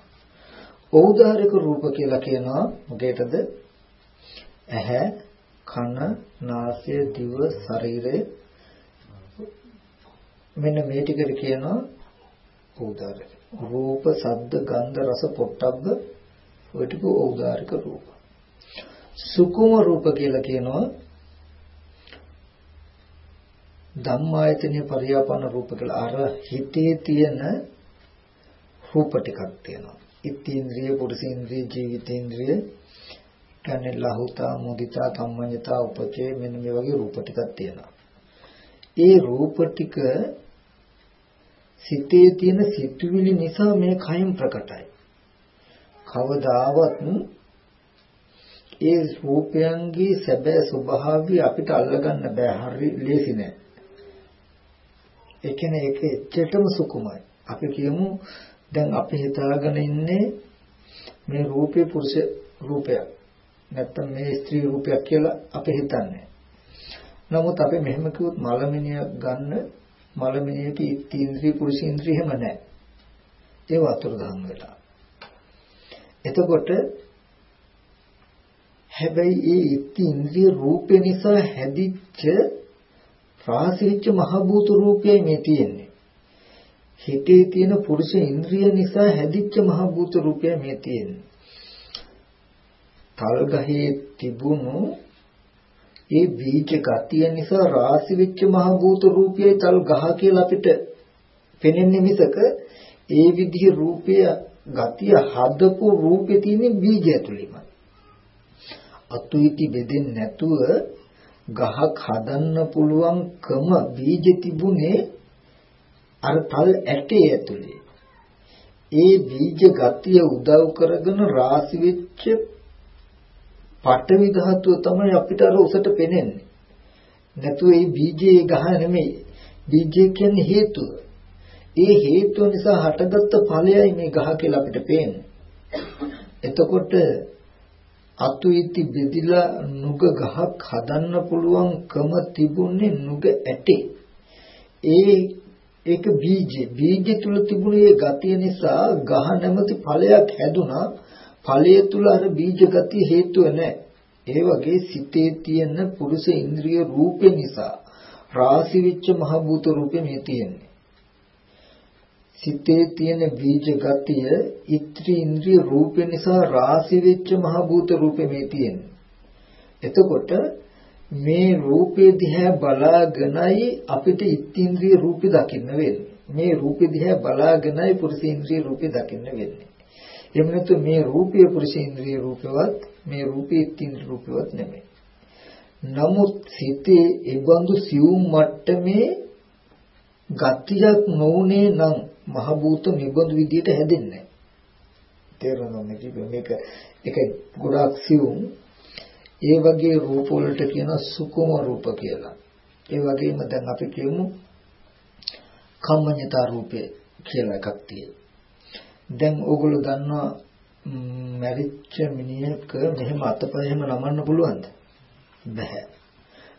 ඖදාරික රූප කියලා කියනවා මොකේටද? ඇහැ, කන, නාසය, දිව, ශරීරය මෙන්න මේ ටිකට කියනවා ඖදාරික. රූප, ශබ්ද, ගන්ධ, රස, පොට්ටබ්බ ඔය ටික ඖදාරික රූප. සුකුම රූප කියලා කියනවා ධම්මායතනෙ පරියාපන රූප කියලා අර හිතේ තියෙන රූප ටිකක් තියෙනවා. ඉත්තේන්ද්‍රිය, පුරුෂේන්ද්‍රිය, ජීවිතේන්ද්‍රිය, කියන්නේ ලහුතා, මුදිතා, කම්මඤ්ඤතා, උපචේ මෙන්න මේ වගේ රූප ටිකක් තියෙනවා. ඒ රූප ටික සිතේ තියෙන සිතුවිලි නිසා මේ කයින් ප්‍රකටයි. කවදාවත් ඒ රූපයන්ගේ සැබෑ ස්වභාවය අපිට අල්ලගන්න බෑ. හරි ලේසි නෑ. ඒ කියන්නේ ඒක එච්චරටම සුකුමයි. අපි කියමු දැන් අපි හිතාගෙන ඉන්නේ මේ රූපේ පුරුෂ රූපයක්. නැත්තම් මේ ස්ත්‍රී රූපයක් කියලා අපි හිතන්නේ. නමුත් අපි මෙහෙම කිව්වොත් මලමිනිය ගන්න මලමිනියක ඉන්ද්‍රිය පුරුෂ ඉන්ද්‍රිය හැම නැහැ. ඒව අතුරුදහන් වෙලා. එතකොට හැබැයි ඒ ඉන්ද්‍රිය රූපේ නිසා හැදිච්ච රාසිරිච්ච මහ භූත රූපයයි මේ තියෙන්නේ. හිතේ තියෙන පුරුෂ ඉන්ද්‍රිය නිසා හැදිච්ච මහ භූත රූපයයි මේ තියෙන්නේ. තල් ගහේ තිබුණු ඒ බීජ ගතිය නිසා රාසි වෙච්ච මහ භූත රූපයයි තල් ගහ කියලා අපිට පෙනෙන්නේ මිසක ඒ විදිහේ රූපය ගතිය හදපු රූපේ තියෙන බීජ ඇතුළේමයි. අතුයිටි බෙදෙන්නේ නැතුව ගහක් හදන්න පුළුවන්කම බීජ තිබුණේ අර තල් ඇටේ ඇතුලේ. ඒ බීජ ගතිය උදව් කරගෙන රාසි වෙච්ච පඨවි ධාතුව තමයි අපිට අර උසට පෙනෙන්නේ. නැතු ඒ බීජයේ ගහ නෙමෙයි. බීජය කියන්නේ හේතුව. ඒ හේතුව නිසා හටගත්ත ඵලයයි මේ ගහ කියලා අපිට පේන්නේ. එතකොට අතු ඉති බෙදිලා නුග ගහක් හදන්න පුළුවන්කම තිබුණේ නුග ඇටේ. ඒ ඒක බීජ බීජ තුල තිබුණේ ගතිය නිසා ගහ නැමැති ඵලයක් හැදුනා. ඵලය තුල අර බීජ ගතිය හේතුව නැහැ. ඒ වගේ සිතේ තියෙන පුරුෂ ඉන්ද්‍රිය රූපේ නිසා රාශි වෙච්ච මහ භූත රූපේ මේ තියෙන්නේ. සිතේ තියෙන බීජ ගතිය ඉත්‍රි ඉන්ද්‍රිය රූපේ නිසා රාශි වෙච්ච මහ භූත රූපේ මේ තියෙන්නේ. එතකොට මේ රූපේ දිහා බලාගෙනයි අපිට ඉත්ත්‍ින්ද්‍රිය රූපේ දකින්න වෙන්නේ. මේ රූපේ දිහා බලාගෙනයි පුරුෂේන්ද්‍රිය රූපේ දකින්න වෙන්නේ. එහෙම නැත්නම් මේ රූපය පුරුෂේන්ද්‍රිය රූපවත් මේ රූපේ ඉත්ත්‍ින්ද්‍රිය රූපවත් නෙමෙයි. නමුත් සිතේ ඒබඳු සියුම් මට්ටමේ ගතියක් නොඋනේ නම් මහ භූත මෙබඳු විදියට හැදෙන්නේ නැහැ. තේරෙනවද මේක මේක ගොඩාක් සියුම් ඒ වගේ රූප වලට කියන සුකුම රූප කියලා. ඒ වගේම දැන් අපි කියමු කම්මඤ්ඤතා රූපේ කියලා එකක් තියෙනවා. දැන් ඕගොල්ලෝ දන්නවා මැරිච්ච මිනිහෙක් මෙහෙම අතපය එහෙම නමන්න පුළුවන්ද? බැහැ.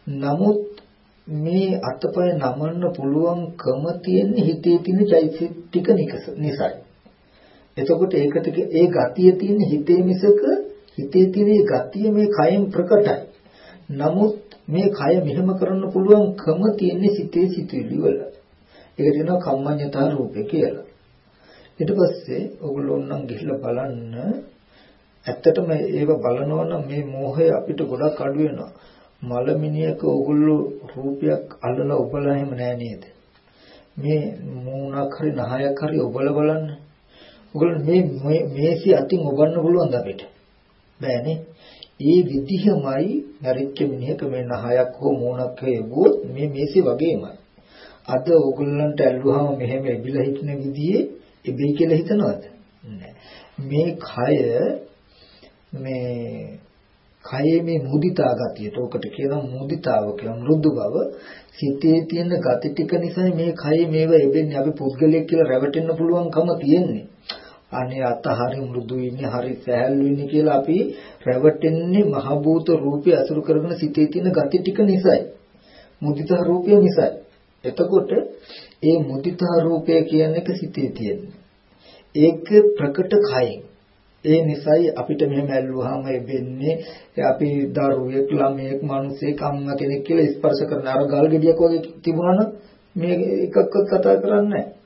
නමුත් මේ අතපය නමන්න පුළුවන්කම තියෙන හිතේ තියෙන චෛතසික ටික නිසායි. එතකොට ඒකට ඒ ගතිය තියෙන හිතේ මිසක හිතේ තියෙන ගතිය මේ කයෙන් ප්‍රකටයි. නමුත් මේ කය මෙහෙම කරන්න පුළුවන්කම තියෙන්නේ සිතේ සිතුවිලි වල. ඒක කියනවා කම්මඤ්ඤතා රූපේ කියලා. ඊට පස්සේ ඔගොල්ලෝ නම් ගිහිල්ලා බලන්න ඇත්තටම ඒව බලනවා නම් මේ මෝහය අපිට ගොඩක් අඩු වෙනවා. මලමිනියක ඔගොල්ලෝ රූපයක් අල්ලලා ඔබලා එහෙම නෑ නේද? මේ මූණක් හරි නහයක් හරි ඔබලා බලන්න. ඔගොල්ලෝ මේ මේසි අතින් ඔබන්න පුළුවන්ද අපිට? බෑනේ. ඒ විදිහමයි නරිච්ච මිනිහක මේ නහයක් හෝ මූණක් හේවුවොත් මේ මේසෙ වගේමයි. අද ඕගොල්ලන්ට ඇල්ලුවාම මෙහෙම එබිලා හිටින විදිහේ එබේ කියලා හිතනවද? මේ කය මේ කයේ මේ මුදිතා ගතියට ඔකට කියනවා මුදිතාව කියලා මෘදු බව සිතේ තියෙන ගති ටික නිසා මේ කයේ මේව එබෙන්නේ අපි පුද්ගලයෙක් කියලා රැවටෙන්න පුළුවන්කම තියෙන්නේ. අනේ අත හරි මෘදු ඉන්නේ හරි සෑහළු ඉන්නේ කියලා අපි රැවටෙන්නේ මහ භූත රූපය අසුරු කරගෙන සිතේ තියෙන gati ටික නිසායි. මුදිතා රූපය නිසායි. එතකොට ඒ මුදිතා රූපය කියන එක සිතේ තියෙන්නේ. ඒක ප්‍රකට කයෙන්. ඒ නිසායි අපිට මෙහෙම ඇල්ලුවාම එබෙන්නේ අපි දරුවෙක් ළමයෙක් මිනිසෙක් අම්මා කෙනෙක් කියලා ස්පර්ශ කරන අර ගල් ගෙඩියක් වගේ තිබුණා නම් මේ එකක්වත් කතා කරන්නේ නැහැ.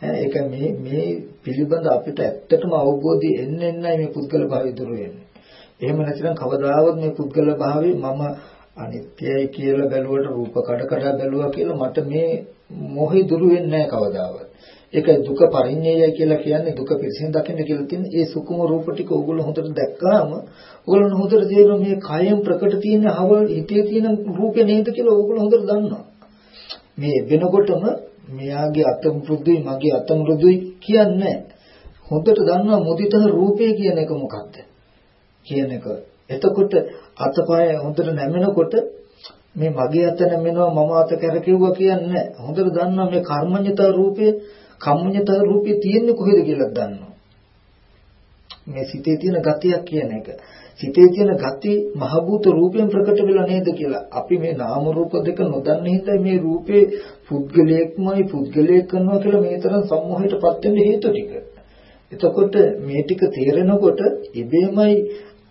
ඒක මේ මේ පිළිබඳ අපිට ඇත්තටම අවබෝධය එන්න එන්නයි මේ පුද්ගල භාවය දුරු වෙන්නේ. එහෙම නැතිනම් කවදාවත් මේ පුද්ගල භාවය මම අනිත්‍යයි කියලා බැලුවට රූප කඩ කඩ බැලුවා කියලා මට මේ මොහේ දුරු වෙන්නේ නැහැ කවදාවත්. ඒක දුක පරිඤ්ඤයයි කියලා කියන්නේ දුක පිරිසින් දකින්න කියලා තියෙන ඒ සුකුම රූප ටික ඕගොල්ලෝ හොඳට දැක්කාම ඕගොල්ලෝ හොඳට තේරෙනවා මේ කයෙන් ප්‍රකට තියෙන අවල් හිතේ තියෙන රූපේ නේද කියලා ඕගොල්ලෝ හොඳට දන්නවා. මේ වෙනකොටම මෙයාගේ අත මෘදුයි මගේ අත මෘදුයි කියන්නේ හොඳට දන්නවා මුදිතහ රූපේ කියන එක මොකක්ද කියන එක. එතකොට අතපය හොඳට නැමෙනකොට මේ මගේ අත නැමෙනවා මම අත කරකියුවා කියන්නේ හොඳට දන්නවා මේ කර්මඤ්ඤතා රූපය කම්මඤ්ඤතා රූපය තියෙන්නේ කොහෙද කියලා දන්නවා. මේ සිතේ තියෙන ගතියක් කියන එක. සිතේ තියෙන ගති මහ භූත රූපයෙන් ප්‍රකට වෙලා නේද කියලා. අපි මේ නාම රූප දෙක නොදන්න හින්දා මේ රූපේ පුද්ගලයෙක්මයි පුද්ගලයෙක් කරනවා කියලා මේ තරම් සම්මෝහයටපත් වෙන්න හේතු ටික. එතකොට මේ ටික තේරෙනකොට ඉබේමයි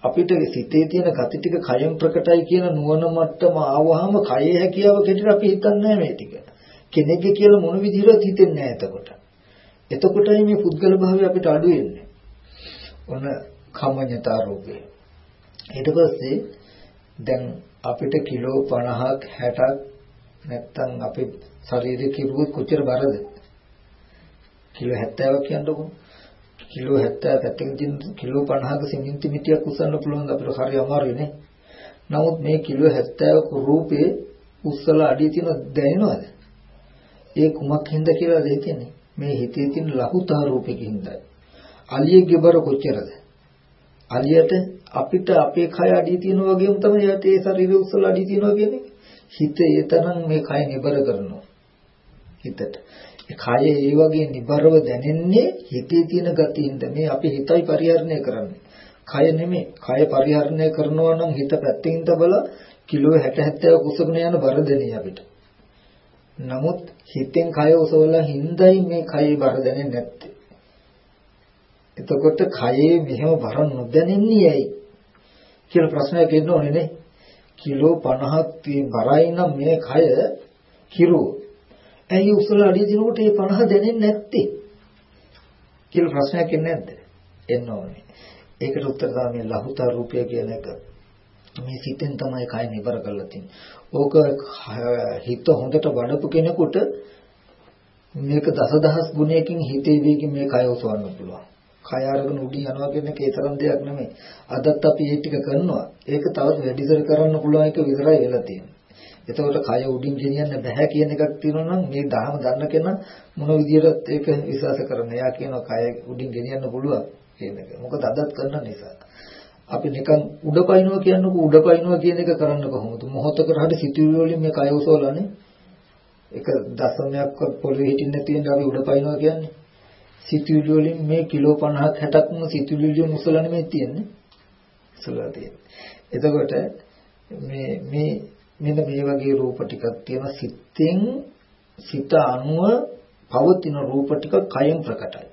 අපිට සිතේ තියෙන gati ටික කයෙන් ප්‍රකටයි කියන නුවණ මට්ටම ආවහම කයේ හැකියාව කෙටිට අපි හිතන්නේ මේ ටික. කෙනෙක්ගේ කියලා මොන විදිහට හිතෙන්නේ නැහැ එතකොට. එතකොටයි මේ පුද්ගල භාවය අපිට අඩු වෙන්නේ. ඔන්න කමඤ්ඤතා රූපේ. ඊට පස්සේ දැන් අපිට කිලෝ 50ක් 60ක් නැත්තම් අපේ ශරීරයේ කිරුවොත් කොච්චර බරද? කිලෝ 70ක් කියන්නකො. කිලෝ 70 පැත්තකින් තියෙන කිලෝ 50ක සිමෙන්ති මිටියක් උස්සන්න පුළුවන් අපිට හරි අමාරුයි නේ. නමුත් මේ කිලෝ 70ක රූපේ උස්සලා අඩිය තියෙන දැනෙනවද? ඒ කුමක් හින්දා කියලාද හිතන්නේ? මේ හිතේ තියෙන ලහුතා රූපෙකින් හින්දායි. අලියෙක්ගේ බර කොච්චරද? අලියට අපිට අපේ කය අඩිය තියෙනවා වගේම තමයි යට ඒ ශරීරය උස්සලා අඩිය තියෙනවා කියන්නේ. හිත ඒ තරම් මේ කය නිබර කරනවා. හිතට. ඒ කය ඒ වගේ නිබරව දැනෙන්නේ හිතේ තියෙන ගතියින්ද මේ අපි හිතයි පරිහරණය කරන්නේ. කය නෙමෙයි. කය පරිහරණය කරනවා නම් හිත පැත්තකින් තබලා කිලෝ 60 70 කුසගෙන යන බර දෙන්නේ අපිට. නමුත් හිතෙන් කය ඔසවලා හින්දයි මේ කයේ බර දැනෙන්නේ නැත්තේ. එතකොට කයේ මෙහෙම බර නොදැනෙන්නේ ඇයි කියලා ප්‍රශ්නයක් එන්න ඕනේ නේ. කිලෝ 50ක් බරයි නම් මේ කය කිරුව. ඇයි උසල අඩිය දිනකොට මේ 50 දැනෙන්නේ නැත්තේ? කියලා ප්‍රශ්නයක් එන්නේ නැද්ද? එන්න ඕනේ. ඒකට උත්තර තමයි ලහුතා රූපය කියන එක. මේ සිතෙන් තමයි කය නිබර කරලා තියෙන්නේ. ඕක හිත හොඳට වඩපු කෙනෙකුට මේක දසදහස් ගුණයකින් හිතේ වේගින් මේ කය ඔසවන්න පුළුවන්. කය අරගෙන උඩින් යනවා කියන එක ඒ තරම් දෙයක් නෙමෙයි. අදත් අපි මේ ටික කරනවා. ඒක තවත් වැඩිසර කරන්න පුළුවන් එක විතරයි වෙලා තියෙන්නේ. එතකොට කය උඩින් ගෙනියන්න බෑ කියන එකක් තියෙනවා නම් මේ දහම දන්න කෙනා මොන විදියටත් ඒක විශ්වාස කරන්න. එයා කියනවා කය උඩින් ගෙනියන්න පුළුවන් කියන එක. මොකද අදත් කරන නිසා. අපි නිකන් උඩ පයින්නවා කියන්නකො උඩ පයින්නවා කියන එක කරන්න කොහොමද? මොහොතකට හරි සිතුවිලි වලින් මේ කය උසවලානේ. එක දශමයක්වත් පොළවේ හිටින්න තියෙන අපි උඩ පයින්නවා කියන්නේ. සිතුවිලි වලින් මේ කිලෝ 50ක් 60ක්ම සිතුවිලි වලින් උසලා නෙමෙයි තියෙන්නේ. උසලා තියෙන්නේ. එතකොට මේ මේ මෙන්න මේ වගේ රූප ටිකක් තියෙන සිතෙන් සිත අනුව පවතින රූප ටික කයෙන් ප්‍රකටයි.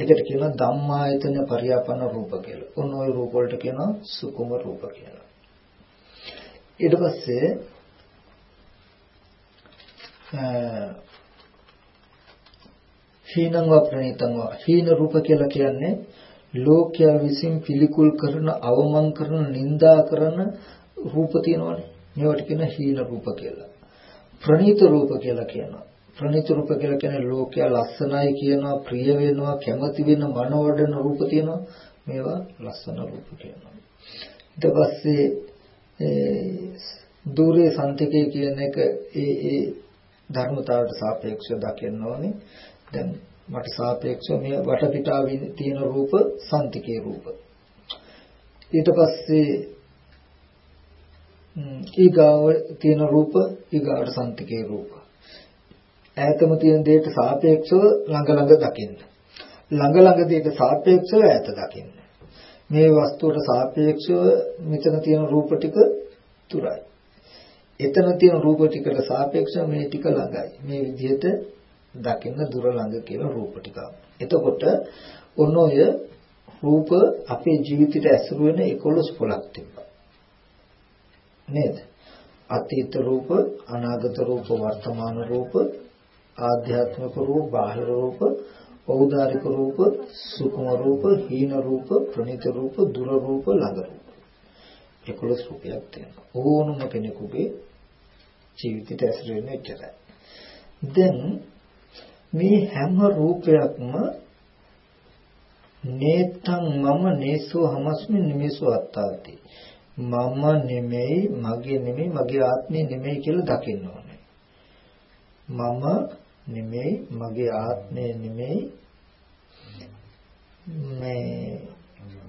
ඒකට කියනවා ධම්මායතන පරියාපන රූප කියලා. ඔන්න ඔය රූප වලට කියනවා සුකුම රූප කියලා. ඊට පස්සේ හීනං වප්‍රණීතං වා හීන රූප කියලා කියන්නේ ලෝකයා විසින් පිළිකුල් කරන අවමන් කරන නිඳා කරන රූප තියෙනවනේ. මේවට කියන හීන රූප කියලා. ප්‍රණීත රූප කියලා කියනවා. ප්‍රණීත රූප කියලා කියන්නේ ලෝකයා ලස්සනයි කියනවා ප්‍රිය වෙනවා කැමති වෙන මනවඩන රූප තියෙනවා. මේවා ලස්සන රූප කියනවා. ඊට පස්සේ දුරේ සන්තිකේ කියන එක ඒ ඒ ධර්මතාවට සාපේක්ෂව දකින්න ඕනේ. දැන් මට සාපේක්ෂව මේ වටපිටාවේ තියෙන රූප සන්තිකේ රූප. ඊට පස්සේ ඊගාව තියෙන රූප ඊගාවට සන්තිකේ රූප. ඈතම තියෙන දෙයට සාපේක්ෂව ළඟ ළඟ දකින්න. ළඟ ළඟ දෙයට සාපේක්ෂව ඈත දකින්න. මේ වස්තුවට සාපේක්ෂව මෙතන තියෙන රූප ටික තුරයි. එතන තියෙන රූප ටිකට සාපේක්ෂව මේ ටික ළඟයි. මේ විදිහට දකින්න දුර ළඟ කියලා රූප ටික. එතකොට ඔන්න ඔය රූප අපේ ජීවිතයට ඇසුරු වෙන 11 පොලක් තිබ්බා. නේද? අතීත රූප, අනාගත රූප, වර්තමාන රූප, ආධ්‍යාත්මික රූප, බාහිර රූප, ඖදාරික රූප, සුකුම රූප, හීන රූප, ප්‍රණීත රූප, දුර රූප, ළඟ රූප. 11 රූපයක් තියෙනවා. ඕනම කෙනෙකුගේ ජීවිතයට ඇසුරු වෙන එච්චරයි. දැන් මේ හැම රූපයක්ම නේතං මම නේසෝ හමස්මි නිමේසෝ අත්තාති. මම නෙමෙයි මගේ නෙමෙයි මගේ ආත්මය නෙමෙයි කියලා දකින්න ඕනේ. මම නෙමෙයි මගේ ආත්මය නෙමෙයි මේ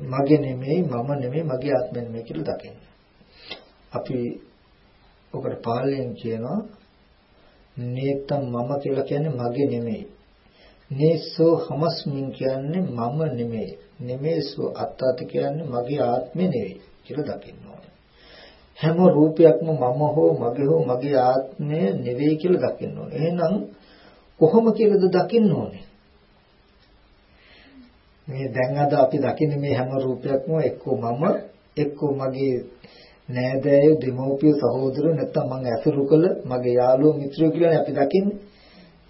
මගේ නෙමෙයි මම නෙමෙයි මගේ ආත්මය නෙමෙයි කියලා දකින්න. අපි ඔකට පාලයෙන් කියනවා නේතම් මම කියලා කියන්නේ මගේ නෙමෙයි. නේසෝ හමස්මින් කියන්නේ මම නෙමෙයි. නෙමේසෝ අත්තාති කියන්නේ මගේ ආත්මෙ නෙවෙයි කියලා දකින්න ඕනේ. හැම රූපයක්ම මම හෝ මගේ හෝ මගේ ආත්මය නෙවෙයි කියලා දකින්න ඕනේ. එහෙනම් කොහොම කියලාද දකින්න ඕනේ? මේ දැන් අද අපි දකින්නේ මේ හැම රූපයක්ම එක්කෝ මම එක්කෝ මගේ නෑදෑයෝ දෙමව්පිය සහෝදරයෝ නැත්තම් මං ඇසුරු කළ මගේ යාළුවෝ මිත්‍රයෝ කියලානේ අපි දකින්නේ.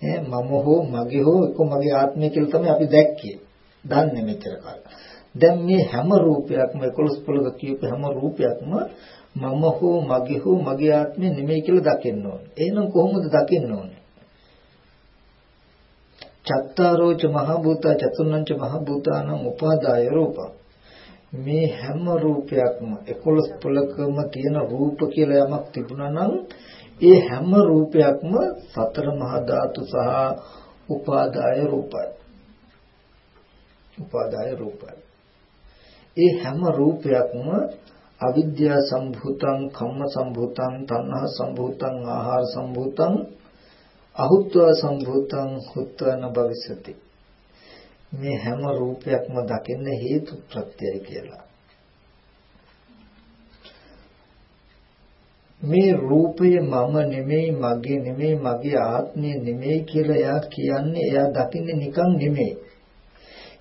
ඈ මම හෝ මගේ හෝ එක්ක මගේ ආත්මය කියලා තමයි අපි දැක්කේ. දන්නේ මෙච්චර කාල දැන් මේ හැම රූපයක්ම 11 පොළක කියපු හැම රූපයක්ම මම හෝ මගේ හෝ මගේ ආත්මය නෙමෙයි කියලා දකින්න ඕනේ. එහෙනම් කොහොමද දකින්න ඕනේ? චත්තාරෝච මහ භූත චතුර්ණංච මහ භූතානං උපාදාය රූපං. මේ හැම රූපයක්ම 11 පොලකම තියෙන රූප කියලා යමක් තිබුණා නම් ඒ හැම රූපයක්ම සතර මහා ධාතු සහ උපාදාය රූපයි. උපාදාය රූපයි. ඒ හැම රූපයක්ම අවිද්‍යා සම්භූතං කම්ම සම්භූතං තණ්හා සම්භූතං ආහාර සම්භූතං අහුත්වා සම්භූතං හුත්වන භවිසති මේ හැම රූපයක්ම දකින්න හේතු ප්‍රත්‍යය කියලා. මේ රූපය මම නෙමෙයි මගේ නෙමෙයි මගේ ආත්මය නෙමෙයි කියලා එයා කියන්නේ එයා දකින්නේ නිකන් නෙමෙයි.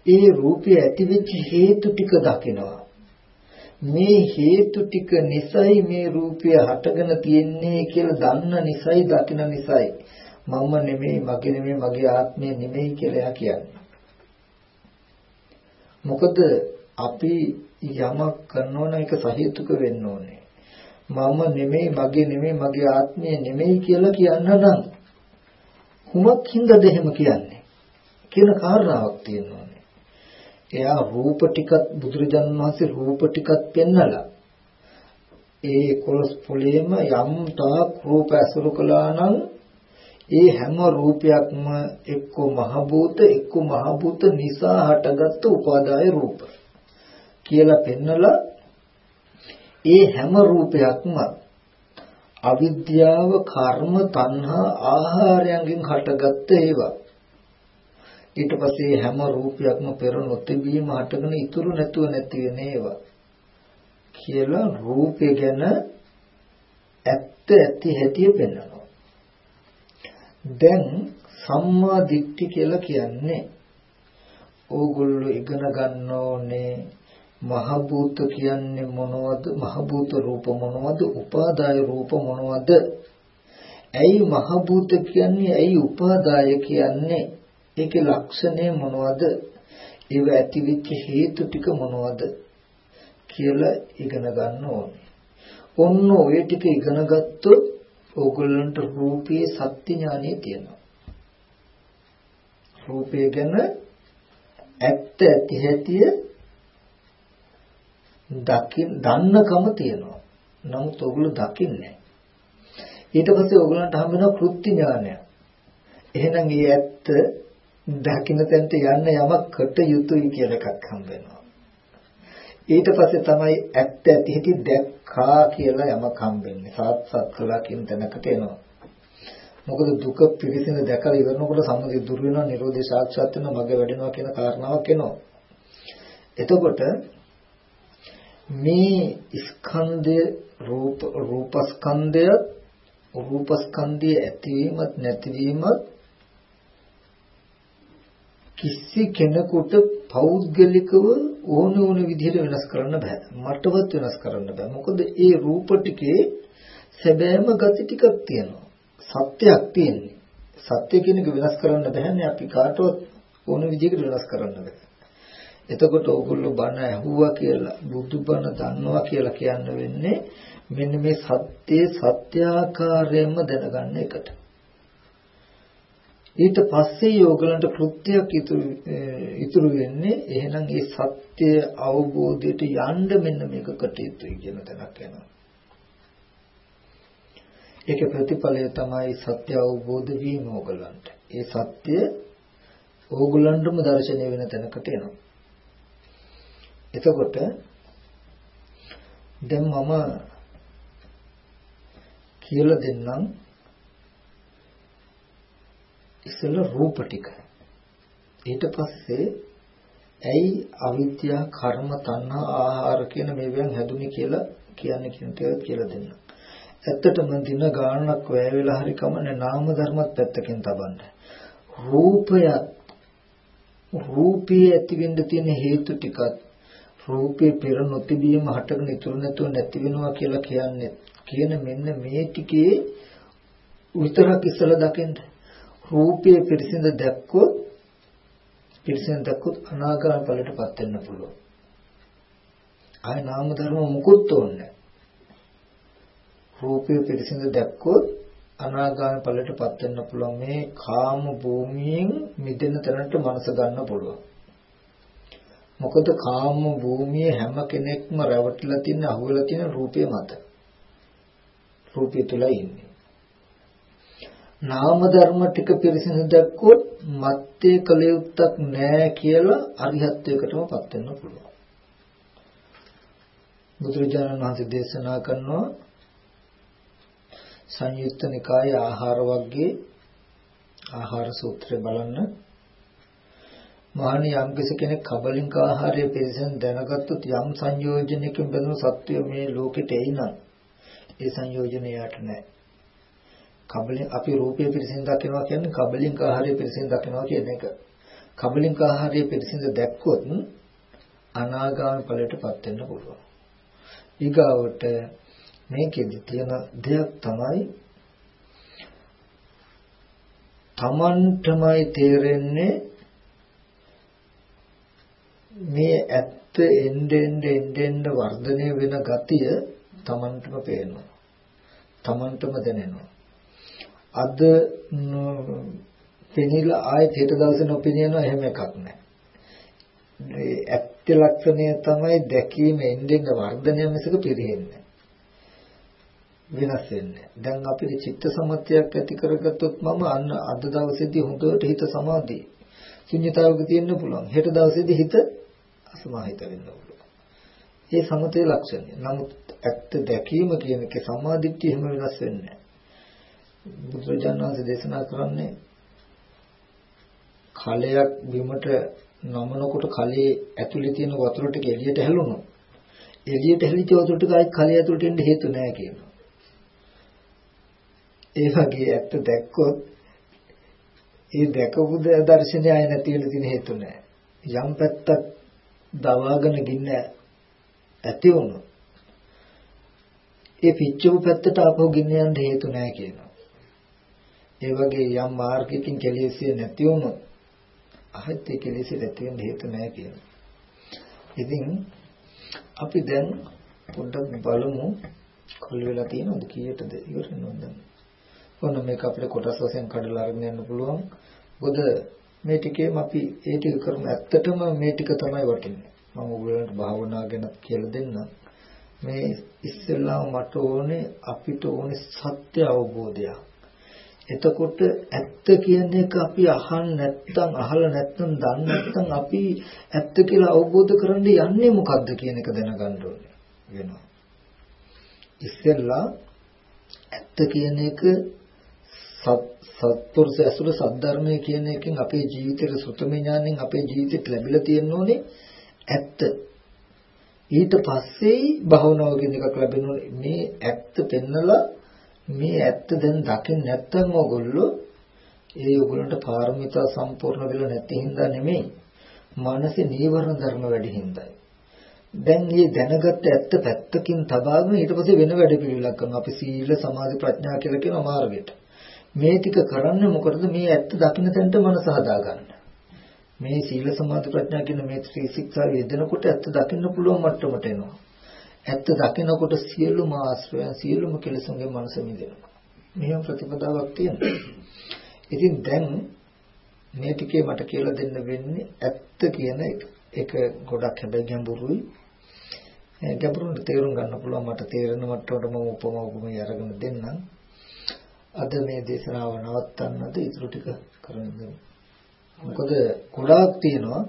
ඒ රූපය ඇතිවෙච්ච හේතු ටික දකිනවා. මේ හේතු ටික නිසයි මේ රූපය හටගෙන තියෙන්නේ කියලා දන්න නිසයි දකින නිසයි. මම නෙමෙයි මගේ නෙමෙයි මගේ ආත්මය නෙමෙයි කියලා එයා කියන්නේ. මොකද අපි යමක් කරනවා නම් ඒක සහේතුක වෙන්න ඕනේ. මම නෙමෙයි මගේ නෙමෙයි මගේ ආත්මය නෙමෙයි කියලා කියන්න නම් කුමක් හින්දාද එහෙම කියන්නේ? කියන කාරණාවක් තියෙනවා. එයා රූප ටිකත් බුදුරජාණන් වහන්සේ රූප ටිකත් පෙන්නලා ඒ කොලස් පොලේම යම් තාක් රූප ඇසුරු කළා නම් ඒ හැම රූපයක්ම එක්ක මහ භූත එක්ක මහ භූත නිසා හටගත්තු උපාදාය රූප කියලා පෙන්නලා ඒ හැම රූපයක්ම අවිද්‍යාව කර්ම තණ්හා ආහාරයෙන් හටගත්ත ඒවා ඊට පස්සේ හැම රූපයක්ම පෙර නොතිබීම හටගෙන ඉතුරු නැතුව නැති වෙන ඒවා කියලා රූපය ගැන ඇත්ත ඇති හැටි පෙන්වනවා. දැන් සම්මා දිට්ඨි කියලා කියන්නේ ඕගොල්ලෝ ඉගෙන ගන්න ඕනේ මහ භූත කියන්නේ මොනවද? මහ භූත රූප මොනවද? උපාදාය රූප මොනවද? ඇයි මහ භූත කියන්නේ? ඇයි උපාදාය කියන්නේ? ඒකේ ලක්ෂණය මොනවද? ඒව ඇතිවෙච්ච හේතු ටික මොනවද? කියලා ඉගෙන ගන්න ඕනේ. ඔන්න ඔය ටික ඉගෙන ගත්තොත් ඕගොල්ලන්ට රූපයේ සත්‍ය ඥානෙ තියෙනවා. රූපය ගැන ඇත්ත ඇති හැටිය දකින් දන්නකම තියෙනවා. නමුත් ඕගොල්ලෝ දකින්නේ ඊට පස්සේ ඕගොල්ලන්ට හම්බ වෙන කෘත්‍ය ඥානය. එහෙනම් මේ ඇත්ත දකින්න තැනට යන්න යමක් කට යුතුයි කියලා එකක් හම්බ වෙනවා. ඊට පස්සේ තමයි ඇත්ත ඇති හිටි දැක්කා කියලා යමක් හම්බෙන්නේ. සාත්සත් කළා කියන තැනකට එනවා. මොකද දුක පිළිසින දැකලා ඉවරනකොට සම්මුතිය දුර වෙනවා, නිරෝධය සාක්ෂාත් වෙනවා, මග වැඩෙනවා කියන කාරණාවක් එනවා. එතකොට මේ ස්කන්ධය රූප රූපස්කන්ධය රූපස්කන්ධයේ ඇතිවීමත් නැතිවීමත් කිසි කෙනෙකුට පෞද්ගලිකව ඕන ඕන විදිහට වෙනස් කරන්න බෑ. මටවත් වෙනස් කරන්න බෑ. මොකද ඒ රූප ටිකේ සැබෑම ගති ටිකක් තියෙනවා. සත්‍යයක් තියෙන්නේ. සත්‍ය කියන එක වෙනස් කරන්න බෑනේ අපි කාටවත් ඕන විදිහකට වෙනස් කරන්න බෑ. එතකොට ඕගොල්ලෝ බණ ඇහුවා කියලා බුදුබණ දන්නවා කියලා කියන්න වෙන්නේ මෙන්න මේ සත්‍යයේ සත්‍යාකාරයෙන්ම දැනගන්න එකට. ඊට පස්සේ යෝගලන්ට කෘත්‍යයක් ඉතුරු වෙන්නේ එහෙනම් ඒ සත්‍ය අවබෝධයට යන්න මෙන්න මේක කටයුතුයි කියන තැනක් යනවා. ඒක ප්‍රතිඵලය තමයි සත්‍ය අවබෝධ වීම ඕගලන්ට. ඒ සත්‍ය ඕගලන්ටම දැర్శණය වෙන තැනකට එනවා. එතකොට දැන් මම කියලා දෙන්නම් ඉස්සෙල්ල රූප ටික. ඊට පස්සේ ඇයි අවිද්‍යා කර්ම තණ්හා ආහාර කියන මේවෙන් හැදුනේ කියලා කියන්නේ කියන ටික කියලා දෙන්න. ඇත්තටම දින ගානක් වැය වෙලා හරි කමන්නේ නාම ධර්මත් පැත්තකින් තබන්න. රූපයත් රූපී ඇතිවෙන්න තියෙන හේතු ටිකත් රූපේ පෙර නොතිබීම හටගෙන ඉතුරු නැතුව නැති වෙනවා කියලා කියන්නේ කියන මෙන්න මේ ටිකේ විතරක් ඉස්සලා දකින්න රූපයේ පිරිසිඳ දැක්කොත් පිරිසිඳ දැක්කොත් අනාගාම ඵලයටපත් වෙන්න පුළුවන්. ආය නාම ධර්ම මුකුත් ඕනේ රූපයේ පිරිසිඳ දැක්කොත් අනාගාම ඵලයටපත් වෙන්න පුළුවන්. මේ කාම භූමියෙන් මිදෙන තැනට මනස ගන්න පුළුවන්. මොකද කාම භූමියේ හැම කෙනෙක්ම රැවටිලා තියෙන අහුවෙලා තියෙන රූපය මත. රූපය තුල ඉන්නේ. නාම ධර්ම ටික පිරිසිදු දැක්කොත් මත්තේ කලයුත්තක් නැහැ කියලා අරිහත්ත්වයකටමපත් වෙන්න පුළුවන්. බුදුරජාණන් වහන්සේ දේශනා කරනවා සංයුත්ත නිකායේ ආහාර වර්ගයේ ආහාර සූත්‍රය බලන්න මහණි යම් කෙනෙක් කබලින්ක ආහාරය පිළිසෙන් දැනගත්තොත් යම් සංයෝජනයකින් බඳුන සත්‍ය මේ ලෝකෙට එයිනම් ඒ සංයෝජනය යට නැහැ. කබලින් අපි රූපය පිළිසෙන් දකිනවා කියන්නේ කබලින්ක ආහාරය පිළිසෙන් දකිනවා කියන එක. කබලින්ක ආහාරය පිළිසෙන් දැක්කොත් අනාගාමී ඵලයටපත් වෙන්න පුළුවන්. ඊගාවට මේකෙදි තියෙන දෙයක් තමයි Tamanටමයි තේරෙන්නේ මේ ඇත්ත එnde ende ende ende වර්ධනය වෙන ගතිය Tamanටම පේනවා. Tamanටම දැනෙනවා. අද පෙනිලා ආයෙත් හෙට දවසේ නොපෙනියනවා එහෙම එකක් නැහැ. ඒ ඇත්ත ලක්ෂණය තමයි දැකීම එnde ende වර්ධනය මිසක පිරෙන්නේ වෙනස් වෙන්නේ. දැන් අපිට චිත්ත සමත්‍යයක් ඇති කරගත්තොත් මම අන්න අද දවසේදී හොඳට හිත සමාධියි. ශුන්‍යතාවක තියෙන්න පුළුවන්. හෙට දවසේදී හිත අසමාහිත වෙන්න පුළුවන්. ඒ සමතේ ලක්ෂණය. නමුත් ඇත්ත දැකීම කියන එක සමාධිත්‍ය එහෙම වෙනස් වෙන්නේ නැහැ. බුදුරජාණන් වහන්සේ දේශනා කරන්නේ කලයක් බිමට නමනකොට කලයේ ඇතුලේ තියෙන වතුර ටික එළියට හැලුණොත් එළියට හැලිච්ච වතුර ටික ආයි කලයේ ඇතුලට එන්න හේතු නැහැ කියනවා. ඒ වගේ ඇත්ත දැක්කොත් ඒ දැකපු දර්ශනය ආය නැති වෙන තියෙන හේතු නැහැ. යම් පැත්තක් දවාගෙන ගින්න ඇති වුණොත් ඒ පිච්චපු පැත්තට ආපහු ගින්න යන්න හේතු නැහැ කියනවා. ඒ වගේ යම් මාර්ගයකින් කෙලෙසිය නැති වුණොත් අහත් ඒ කෙලෙසිය නැති වෙන්න හේතු නැහැ කියනවා. ඉතින් අපි දැන් පොඩ්ඩක් බලමු කොල් වෙලා තියෙනවද කීයටද ඉවර වෙනවද ඔන්න මේක අපිට කොටස් වශයෙන් කඩලා අරගෙන යන්න පුළුවන්. මොකද මේ ටිකේම අපි ඒ ටික කරමු. ඇත්තටම මේ ටික තමයි වටින්නේ. මම ඔයගොල්ලන්ට භාවනා ගැන කියලා දෙන්නම්. මේ ඉස්සෙල්ලාම මට ඕනේ අපිට ඕනේ සත්‍ය අවබෝධයක්. එතකොට ඇත්ත කියන එක අපි අහන්න නැත්නම් අහලා නැත්නම් දන්නේ නැත්නම් අපි ඇත්ත කියලා අවබෝධ කරගන්න යන්නේ මොකද්ද කියන එක දැනගන්න ඕනේ වෙනවා. ඉස්සෙල්ලා ඇත්ත කියන එක සත්පුරුෂ ඇසුර සද්ධර්මය කියන එකෙන් අපේ ජීවිතේට සුතමේ ඥාණයෙන් අපේ ජීවිතේට ලැබිලා තියෙනෝනේ ඇත්ත. ඊට පස්සේ භවනාව කියන එකක් ලැබෙනෝනේ මේ ඇත්ත පෙන්නලා මේ ඇත්ත දැන් දකින්න නැත්තම් ඕගොල්ලෝ ඒ ඕගොල්ලන්ට පාරමිතා සම්පූර්ණ වෙලා නැති හින්දා නෙමෙයි. මානසික නීවරණ ධර්ම වැඩි හින්දායි. දැන් මේ දැනගත්ත ඇත්ත පැත්තකින් තබාගෙන ඊට පස්සේ වෙන වැඩ පිළිවෙලක් කරනවා. අපි සීල සමාධි ප්‍රඥා කියලා කියන මාර්ගයට. මේ ටික කරන්නේ මොකටද මේ ඇත්ත දකින්න තැනට මනස හදාගන්න. මේ සීල සමාධි ප්‍රඥා කියන මේ ත්‍රි ශික්ෂා යෙදෙනකොට ඇත්ත දකින්න පුළුවන් මට්ටමට එනවා. ඇත්ත දකිනකොට සියලුම ආශ්‍රයන් සියලුම කෙලෙසුන්ගේ මනස මිදෙනවා. මෙහෙම ප්‍රතිපදාවක් තියෙනවා. ඉතින් දැන් මේ ටිකේ මට කියලා දෙන්න වෙන්නේ ඇත්ත කියන එක ගොඩක් හැබැයි ගැඹුරුයි. ගැඹුරුට තේරුම් ගන්න පුළුවන් මට තේරෙන මට්ටමට මම උපමා උපමේ අරගෙන දෙන්නම්. අද මේ දේශනාව නවත්තන්නද ඊටු ටික කරන්න මොකද ගොඩාක් තියෙනවා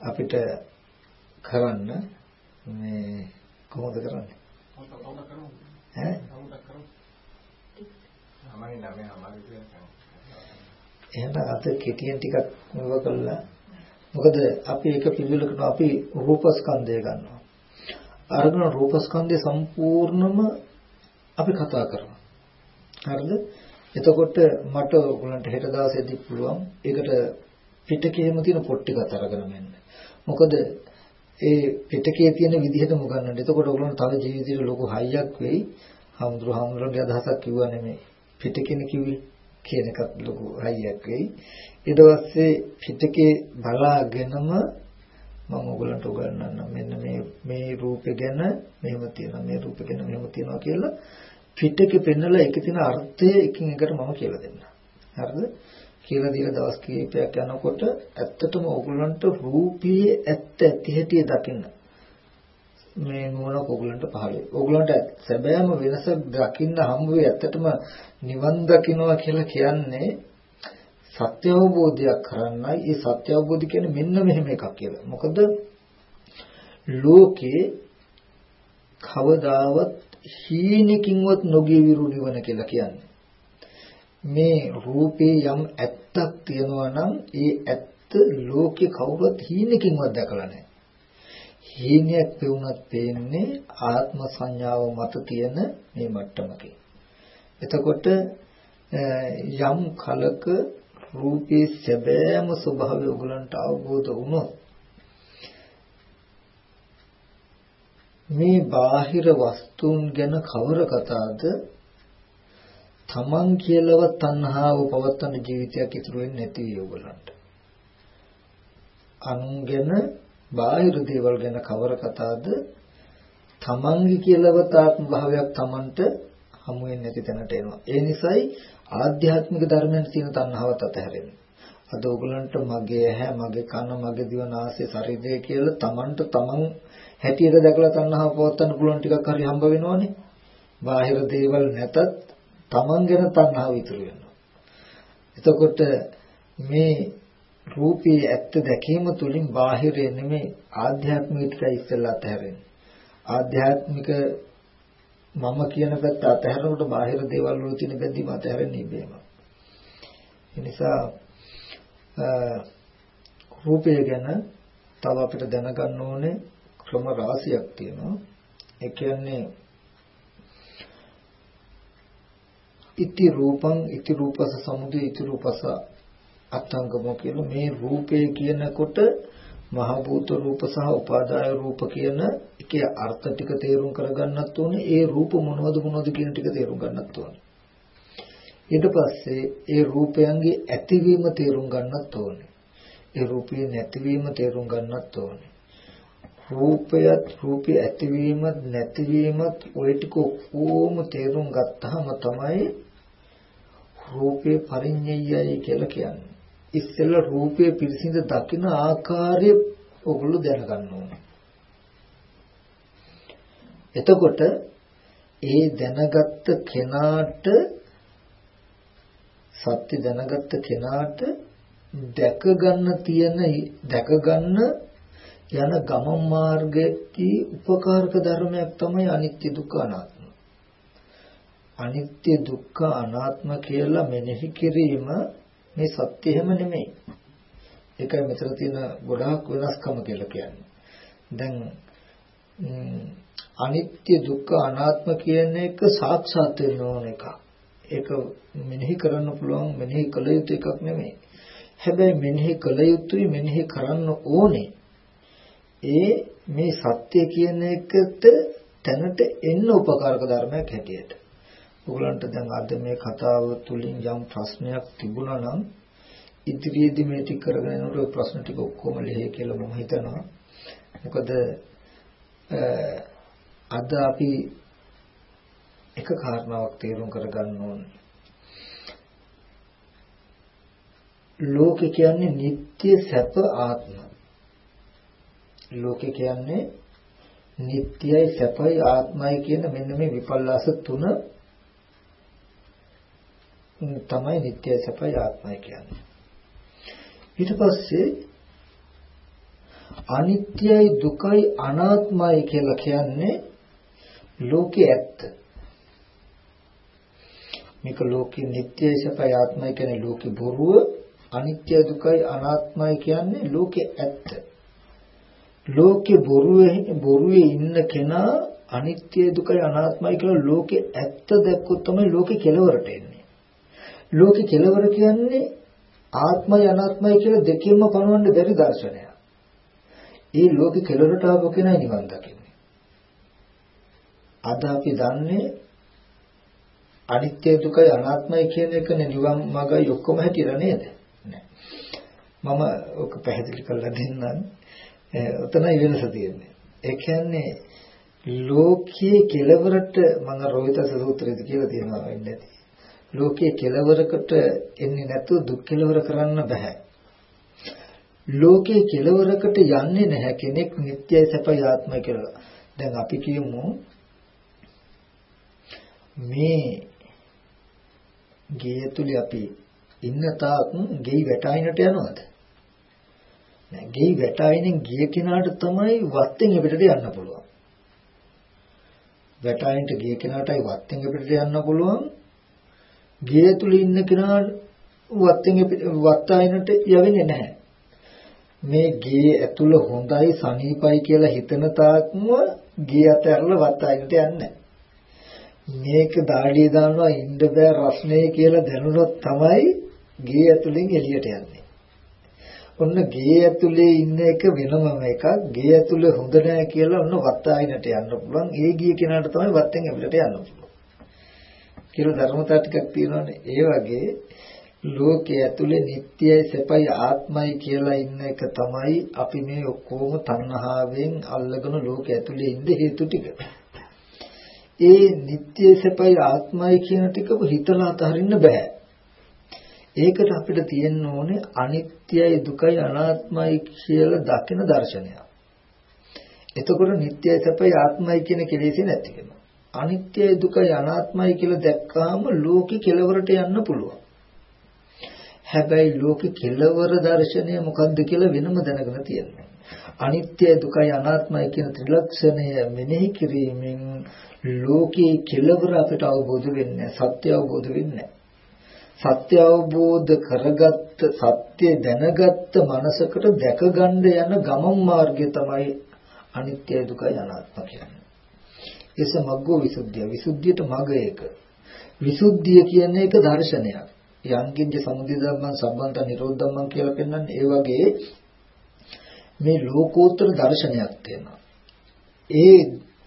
අපිට කරන්න මේ කොහොමද කරන්නේ? ඈ? එහෙනම් අද කෙටියෙන් ටිකක් මෙව කළා. මොකද අපි එක පිළිවෙලකට අපි රූපස්කන්ධය ගන්නවා. අරගෙන රූපස්කන්ධය සම්පූර්ණම අපි කතා කරනවා. හරිද? එතකොට මට ඔයගලන්ට හෙට දවසේදී පුළුවන්. ඒකට පිටකේම තියෙන පොත් ටිකත් අරගෙන මෙන්න. මොකද ඒ පිටකේ තියෙන විදිහටම ගන්නට. එතකොට ඔයගලන්ට තව ජීවිතේට ලොකු හයියක් වෙයි. හමුදුර හමුදුරගේ අදහසක් කිව්වා නෙමෙයි. පිටකේන කිව්වේ කියන එකත් ලොකු හයියක් වෙයි. ඊට පස්සේ පිටකේ බලාගෙනම මම ඔයගලන්ට උගන්වන්නම් මෙන්න මේ මේ රූපේ ගැන මෙහෙම තියෙනවා මේ රූපේ ගැන මෙහෙම තියෙනවා කියලා පිටකේ පෙන්නලා ඒකේ තියෙන අර්ථය එකින් එකට මම කියලා දෙන්නම්. හරිද? කියලා දීලා දවස් කිහිපයක් යනකොට ඇත්තටම ඕගොල්ලන්ට රූපී ඇත්ත ඇති හැටි දකින්න. මේ මොන ඕගොල්ලන්ට පහළ වෙයි. ඕගොල්ලන්ට සැබෑම වෙනස දකින්න හම්බ වෙයි. ඇත්තටම නිවන් දකින්නවා කියලා කියන්නේ සත්‍ය අවබෝධයක් කරන්නයි. ඒ සත්‍ය අවබෝධය කියන්නේ මෙන්න මෙහෙම එකක් කියලා. මොකද ලෝකේ කවදාවත් හීනකින්වත් නොගිය විරු නිවන කියලා කියන්නේ. මේ රූපේ යම් ඇත්තක් තියෙනවා නම් ඒ ඇත්ත ලෝකේ කවුරුත් හීනකින්වත් දැකලා නැහැ. හීනයක් වුණත් පේන්නේ ආත්ම සංඥාව මත තියෙන මේ මට්ටමකේ. එතකොට යම් කලක රූපේ සැබෑම ස්වභාවය ඔයගලන්ට අවබෝධ වුණොත් මේ බාහිර වස්තුන් ගැන කවර කතාවද තමන් කියලාව තණ්හාව පවත්තන ජීවිතයක් ඉතුරු වෙන්නේ නැති ඔයගලන්ට අනුන් ගැන බාහිර දේවල් ගැන කවර කතාවද තමන්ගේ කියලාව තාත්ම භාවයක් තමන්ට හමු වෙන්නේ නැති තැනට එනවා. ඒ නිසායි ආධ්‍යාත්මික ධර්මයන් තියෙන තණ්හාවත් අතහැරෙන්නේ. අද ඕගලන්ට මගේ ඇහැ මගේ කන මගේ දිව නාසය ශරීරය කියලා තමන්ට තමන් හැටියට දැකලා තණ්හාව පවත්වන්න පුළුවන් ටිකක් හරි හම්බ වෙනවනේ. බාහිර දේවල් නැතත් තමන් ගැන තණ්හාව ඉතුරු වෙනවා. එතකොට මේ රූපී ඇත්ත දැකීම තුළින් බාහිරේ නෙමෙයි ආධ්‍යාත්මිකයි ඉස්සෙල්ලා අතහැරෙන්නේ. ආධ්‍යාත්මික මම කියන පැත්ත අතහැරනකොට බාහිර දේවල් වල තියෙන බැඳීම අතහැරෙන්නේ ඉබේම. ඒ නිසා රූපය ගැන තව අපිට දැනගන්න ඕනේ ක්‍රම රාශියක් තියෙනවා. ඒ කියන්නේ ඉති රූපං ඉති රූපස සමුදය ඉති රූපස අත්ංගම කියන මේ රූපය කියනකොට මහ භූත රූප සහ උපාදාය රූප කියන එකේ අර්ථ ටික තේරුම් කරගන්නත් ඕනේ. ඒ රූප මොනවද මොනවද කියන ටික තේරුම් ගන්නත් ඕනේ. ඊට පස්සේ ඒ රූපයන්ගේ ඇතිවීම තේරුම් ගන්නත් ඕනේ. ඒ රූපේ නැතිවීම තේරුම් ගන්නත් ඕනේ. රූපයත් රූපේ ඇතිවීමත් නැතිවීමත් ওই ටික ඔක්කොම තේරුම් ගත්තාම තමයි රූපේ පරිඤ්ඤයයි කියලා කියන්නේ. ඉස්සෙල්ලා රූපේ පිරිසිඳ දකින ආකාරය ඔගොල්ලෝ දැනගන්න ඕනේ. එතකොට ඒ දැනගත්ත කෙනාට සත්‍ය දැනගත්ත කෙනාට දැක ගන්න තියෙන දැක ගන්න යන ගමන් මාර්ගයේ උපකාරක ධර්මයක් තමයි අනිත්‍ය දුක්ඛ අනාත්ම. අනිත්‍ය දුක්ඛ අනාත්ම කියලා මෙනෙහි කිරීම මේ සත්‍ය එහෙම නෙමෙයි. ඒකයි මෙතන තියෙන ගොඩාක් වෙනස්කම කියලා කියන්නේ. දැන් අනිත්‍ය දුක්ඛ අනාත්ම කියන එක සාක්ෂාත් වෙන්න ඕන එකක්. ඒක මෙනෙහි කරන්න පුළුවන් මෙනෙහි කළ යුතු එකක් නෙමෙයි. හැබැයි මෙනෙහි කළ යුතුයි මෙනෙහි කරන්න ඕනේ. ඒ මේ සත්‍ය කියන එකට තැනට එන්න උපකාරක ධර්මයක් හැටියට. ඕගලන්ට දැන් අද මේ කතාව තුලින් යම් ප්‍රශ්නයක් තිබුණා නම් ඉදිරියේදී මේ ටික කරගෙන යනකොට ඔය ප්‍රශ්න ටික ඔක්කොම ලිහි කියලා මම හිතනවා. මොකද අද අපි එක කාරණාවක් තේරුම් කරගන්න ඕනේ. ලෝකේ කියන්නේ නিত্য සැප ආත්ම. ලෝකේ කියන්නේ නিত্যයි සැපයි ආත්මයි කියන මෙන්න මේ විපල්ලාස තුන තමයි නිට්ටයයි සැපයි ආත්මයි කියන්නේ. ඊට පස්සේ අනිත්‍යයි දුකයි අනාත්මයි කියලා කියන්නේ ලෝකේ ඇත්ත. මේක ලෝකේ නිට්ටයයි සැපයි ආත්මයි කියන්නේ ලෝකේ බොරුව අනිත්‍ය දුකයි අනාත්මයි කියන්නේ ලෝකේ ඇත්ත. ලෝකේ බොරුවේ බොරුවේ ඉන්න කෙනා අනිත්‍ය දුකයි අනාත්මයි කියලා ලෝකේ ඇත්ත දැක්කොත් තමයි ලෝකේ කෙලවරට එන්නේ. ලෝකේ කෙලවර කියන්නේ ආත්මය අනාත්මයි කියලා දෙකෙන්ම පනවන්න බැරි දර්ශනයක්. ඒ ලෝකේ කෙලවරට ආපු කෙනා නිවන් දකින්නේ. අද අපි දන්නේ අනිත්‍ය දුකයි අනාත්මයි කියන එකනේ නිවන් මාර්ගය ඔක්කොම හැටියට නේද? මම ඔක පැහැදිලි කරලා දෙන්නම්. උතනයි වෙනස තියෙන්නේ. ඒ කියන්නේ ලෝකයේ කෙලවරට මම රෝහිත සූත්‍රයේද කියලා තියෙනවා වෙන්නේ නැති. ලෝකයේ කෙලවරකට එන්නේ නැතුව දුක් කෙලවර කරන්න බෑ. ලෝකයේ කෙලවරකට යන්නේ නැහැ කෙනෙක් නිට්ටයයි සැපයි ආත්මයි කියලා. දැන් අපි කියමු මේ ගේ තුල අපි ඉන්න තාක් ගෙයි වැටයිනට යනවද? නෑ ගෙයි වැටයිනෙන් ගිය කෙනාට තමයි වත්තෙන් එපිටට යන්න පුළුවන්. වැටායින්ට ගිය කෙනාටයි වත්තෙන් පිටට යන්න පුළුවන්. ගේ තුල ඉන්න කෙනා වත්තෙන් වත්තායිනට යවෙන්නේ නැහැ. මේ ගේ ඇතුළ හොඳයි සනීපයි කියලා හිතන තාක්ම ගේ අතහැරලා වත්තායිනට යන්නේ මේක දාඩිය දානවා ඉන්න බෑ රස්නේ කියලා දැනුනොත් තමයි ගේ ඇතුලෙන් එළියට යන්නේ. ඔන්න ගේ ඇතුලේ ඉන්න එක වෙනමම එකක්. ගේ ඇතුලේ හොඳ නැහැ කියලා ඔන්න වත්තායිනට යන්න පුළුවන්. ඒ ගිය කෙනාට තමයි වත්තෙන් එළියට යන්න පුළුවන්. කියලා ධර්මතාව ටිකක් තියෙනවානේ. ඒ වගේ ලෝකයේ ඇතුලේ නිට්ටයයි සැපයි ආත්මයි කියලා ඉන්න එක තමයි අපි මේ ඔක්කොම තණ්හාවෙන් අල්ලගෙන ලෝකයේ ඇතුලේ ඉන්න හේතු ටික. ඒ නිට්ටය සැපයි ආත්මයි කියන ටික හිතලා අතහරින්න බෑ. ඒකට අපිට තියෙන්න ඕනේ අනිත්‍යයි දුකයි අනාත්මයි කියලා දකින දර්ශනය. එතකොට නිට්ටයයි සැපයි ආත්මයි කියන කෙලෙසි නැති වෙනවා. අනිත්‍යයි දුකයි අනාත්මයි කියලා දැක්කාම ලෝකෙ කෙලවරට යන්න පුළුවන්. හැබැයි ලෝකෙ කෙලවර දර්ශනය මොකද්ද කියලා වෙනම දැනගෙන තියෙනවා. අනිත්‍ය දුකයි අනාත්මයි කියන ත්‍රිලක්ෂණය මෙනෙහි කිරීමෙන් ලෝකේ කෙලවර අපිට අවබෝධ වෙන්නේ සත්‍ය අවබෝධ වෙන්නේ සත්‍ය අවබෝධ කරගත්ත සත්‍ය දැනගත්ත මනසකට දැක ගන්න යන ගමන් මාර්ගය තමයි අනිත්‍ය දුකයි අනාත්ම කියන්නේ. එස මග්ගෝ විසුද්ධිය. විසුද්ධියට මග ඒක. විසුද්ධිය කියන්නේ ඒක දර්ශනයක්. යංකින්ජ සමුදය ධම්මං සම්බන්ත නිරෝධ ධම්මං කියලා පෙන්වන්නේ ඒ වගේ මේ ලෝකෝත්තර දර්ශනයක් තියෙනවා. ඒ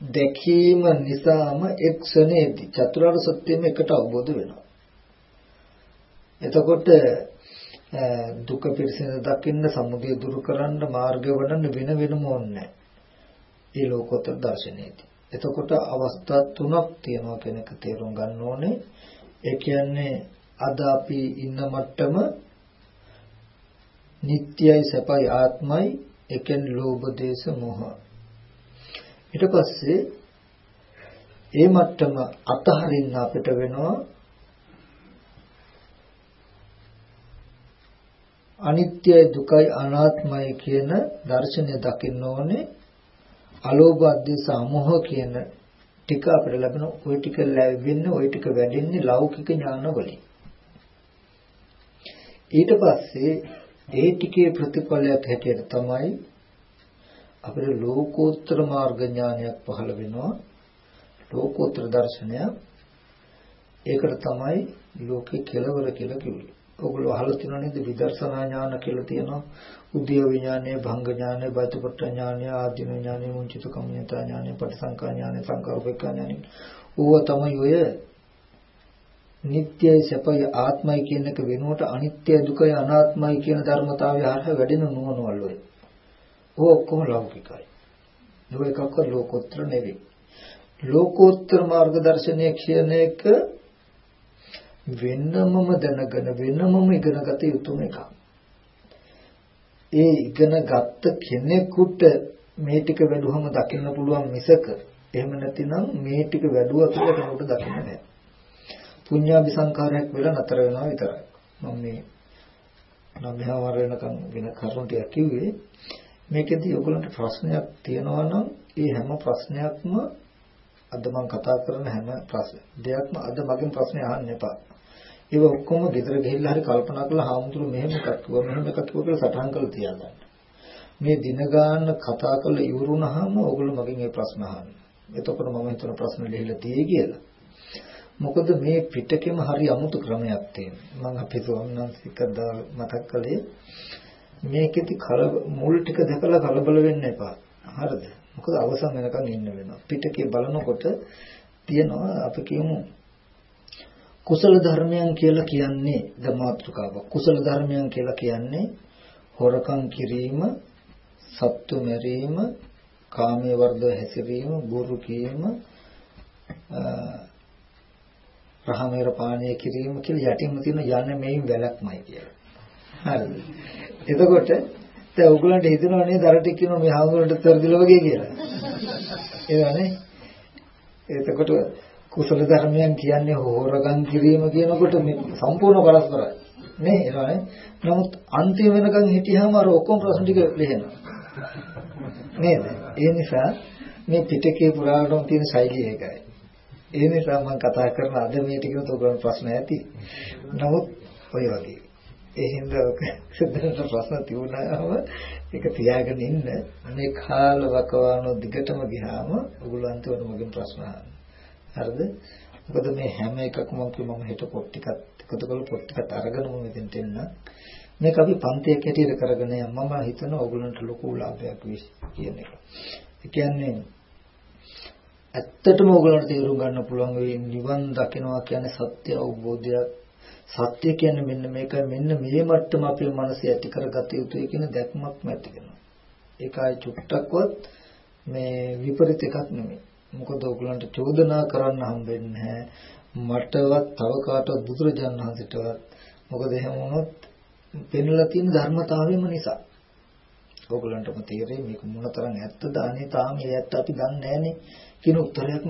දැකීම නිසාම එක් ක්ෂණයේදී චතුරාර්ය සත්‍යෙම එකට අවබෝධ වෙනවා. එතකොට දුක පිරිසිඳ දකින්න සමුදය දුරු කරන්න මාර්ගය වඩන්න වෙන වෙනම ඕනේ ඒ ලෝකෝත්තර දර්ශනයේදී. එතකොට අවස්ථා තුනක් තියෙනවා කෙනෙක් තේරුම් ගන්න ඕනේ. ඒ කියන්නේ අද අපි ඉන්න මට්ටම නිට්ටයයි සැපයි ආත්මයි එකෙන් ලෝභ දේශ මොහ ඊට පස්සේ ඒ මට්ටම අතහරින්න අපිට වෙනවා අනිත්‍යයි දුකයි අනාත්මයි කියන දර්ශනය දකින්න ඕනේ අලෝභ අධ්‍යස අමෝහ කියන ටික අපිට ලැබෙන ওই ටික ලැබෙන්නේ ওই ටික වැඩෙන්නේ ලෞකික ඥාන වලින් ඊට පස්සේ ඒ ටිකේ ප්‍රතිඵලයක් හැටියට තමයි අපිට ලෝකෝත්තර මාර්ග ඥානයක් පහළ වෙනවා ලෝකෝත්තර දර්ශනයක් ඒකට තමයි ලෝකේ කෙලවර කියලා කිව්වේ. ඔයගොල්ලෝ අහලා තියෙනව නේද විදර්ශනා ඥාන කියලා තියෙනවා. උද්‍යව විඥානය, භංග ඥානය, බයිතපට්ඨ ඥානය, ආදීන ඥානය, මුංචිත කම්මිතා ඥානය, පටිසංකා ඥානය, සංකාරූපේක්ඛා ඥානය. ඌව තමයි ඔය නිට්ටයයි සැපයි ආත්මයි කියන එක වෙනුවට අනිත්‍ය දුකයි අනාත්මයි කියන ධර්මතාවය හරහා වැඩෙන නුවණවල ඔය. ඔය ඔක්කොම ලෞකිකයි. ඒ එකක්වත් ලෝකෝත්තර නෙවෙයි. ලෝකෝත්තර මාර්ග දර්ශනය කියන එක වෙනමම දැනගෙන වෙනමම ඉගෙනගත යුතුම එකක්. ඒ ඉගෙන ගත්ත කෙනෙකුට මේ ටික වැඩුවම දකින්න පුළුවන් මිසක එහෙම නැතිනම් මේ ටික වැඩුවා කියලා කෙනෙකුට දකින්න බෑ. පුඤ්ඤාභි සංකාරයක් වෙලා නතර වෙනවා විතරයි. මම මේ නම්හවර වෙනකම් වෙන කරුණු ටිකක් කිව්වේ. මේකෙදී ඔයගලන්ට ප්‍රශ්නයක් තියෙනවා නම් ඒ හැම ප්‍රශ්නයක්ම අද මම කතා කරන හැම ප්‍රශ්න දෙයක්ම අද මගෙන් ප්‍රශ්නේ අහන්න එපා. ඒක ඔක්කොම ගෙදර ගිහිල්ලා හරි කල්පනා කරලා හාමුදුරු මෙහෙම එකක් කිව්වා මෙහෙම එකක් කිව්වා කියලා සටහන් කරලා තියාගන්න. මේ දින ගන්න කතා කරලා ඉවරුනහම ඔයගොල්ලෝ මගෙන් මේ ප්‍රශ්න අහන්න. එතකොට මම හිතන ප්‍රශ්න ලියලා තියෙයි කියලා. මොකද මේ පිටකෙම හරි අමුතු ක්‍රමයක් තියෙනවා. මම අපේ ස්වාමීන් මතක් කළේ මේකෙදි කල මුල් ටික දැකලා කලබල වෙන්න එපා. හරිද? මොකද අවසන් වෙනකන් ඉන්න වෙනවා. පිටකේ බලනකොට තියෙනවා අපි කියමු කුසල ධර්මයන් කියලා කියන්නේ ධමාත්‍රකාව. කුසල ධර්මයන් කියලා කියන්නේ හොරකම් කිරීම, සත්තු මරීම, කාමයේ වර්ධව හැසිරීම, බොරු කීම, රහමෙර පානය කිරීම කියලා යටින්ම තියෙන යන්න මේන් වැලක්මයි කියලා. හරිද? එතකොට දැන් ඔයගලන්ට හිතෙනව නේද අර ටික කියනවා මේ හාමුදුරන්ට තරදිලා වගේ කියලා. ඒවනේ. එතකොට කුසල ධර්මයන් කියන්නේ හොරගම් කිරීම කියනකොට මේ සම්පූර්ණ පරස්පරයි. නේ ඒවනේ. නමුත් අන්තිම වෙනකන් හිටියාම අර ඔක්කොම ප්‍රශ්න ටික ලියනවා. නේද? ඒ නිසා මේ පිටකේ පුරාණම් තියෙන ශෛලිය ඒකයි. ඒ නිසා මම කතා කරන අද මේ ටිකනත් ඔයගොල්ලෝ ප්‍රශ්න ඇති. නමුත් ඔය වගේ. ඒ හින්දා සිද්ධාර්ථ ප්‍රශ්න තියුණාම ඒක තියාගෙන ඉන්න මේ කාල වකවානෝ දිගටම ගියාම ඔයගොල්ලෝ අන්තිමට මගෙන් ප්‍රශ්න අහන්න. හරිද? මොකද මේ හැම එකක්ම මම හිත පොත් ටිකක් එකතු කරලා පොත් ටිකක් අරගෙන මම මෙතෙන්ට එන්න. මේක අපි පන්තියක් හැටියට කරගෙන යන්න මම හිතනවා ඔයගොල්ලන්ට ලොකු ලාභයක් වෙයි කියන එක. ඒ කියන්නේ ඇත්තටම ඔයගොල්ලන්ට තේරුම් ගන්න පුළුවන් වෙයි නිවන් දකිනවා කියන්නේ සත්‍ය අවබෝධයක්. සත්‍ය කියන්නේ මෙන්න මේකයි මෙන්න මේ මට්ටම අපේ මනසේ ඇති කරගත යුතුයි කියන දැක්මක් ඇති වෙනවා. ඒකයි චුට්ටක්වත් මේ විපරිත එකක් නෙමෙයි. මොකද ඔයගොල්ලන්ට චෝදනා කරන්න හම්බෙන්නේ නැහැ. මටවත් තව කාටවත් බුදුරජාණන් වහන්සේටවත්. මොකද එහෙම වුණොත් පෙන්වලා තියෙන ධර්මතාවයම නිසා. ඕගොල්ලන්ටම තේරෙයි මේක මොනතරම් ඇත්තද අනේ තාම ඒ ඇත්ත අපි දන්නේ නැහනේ කියන උත්තරයක්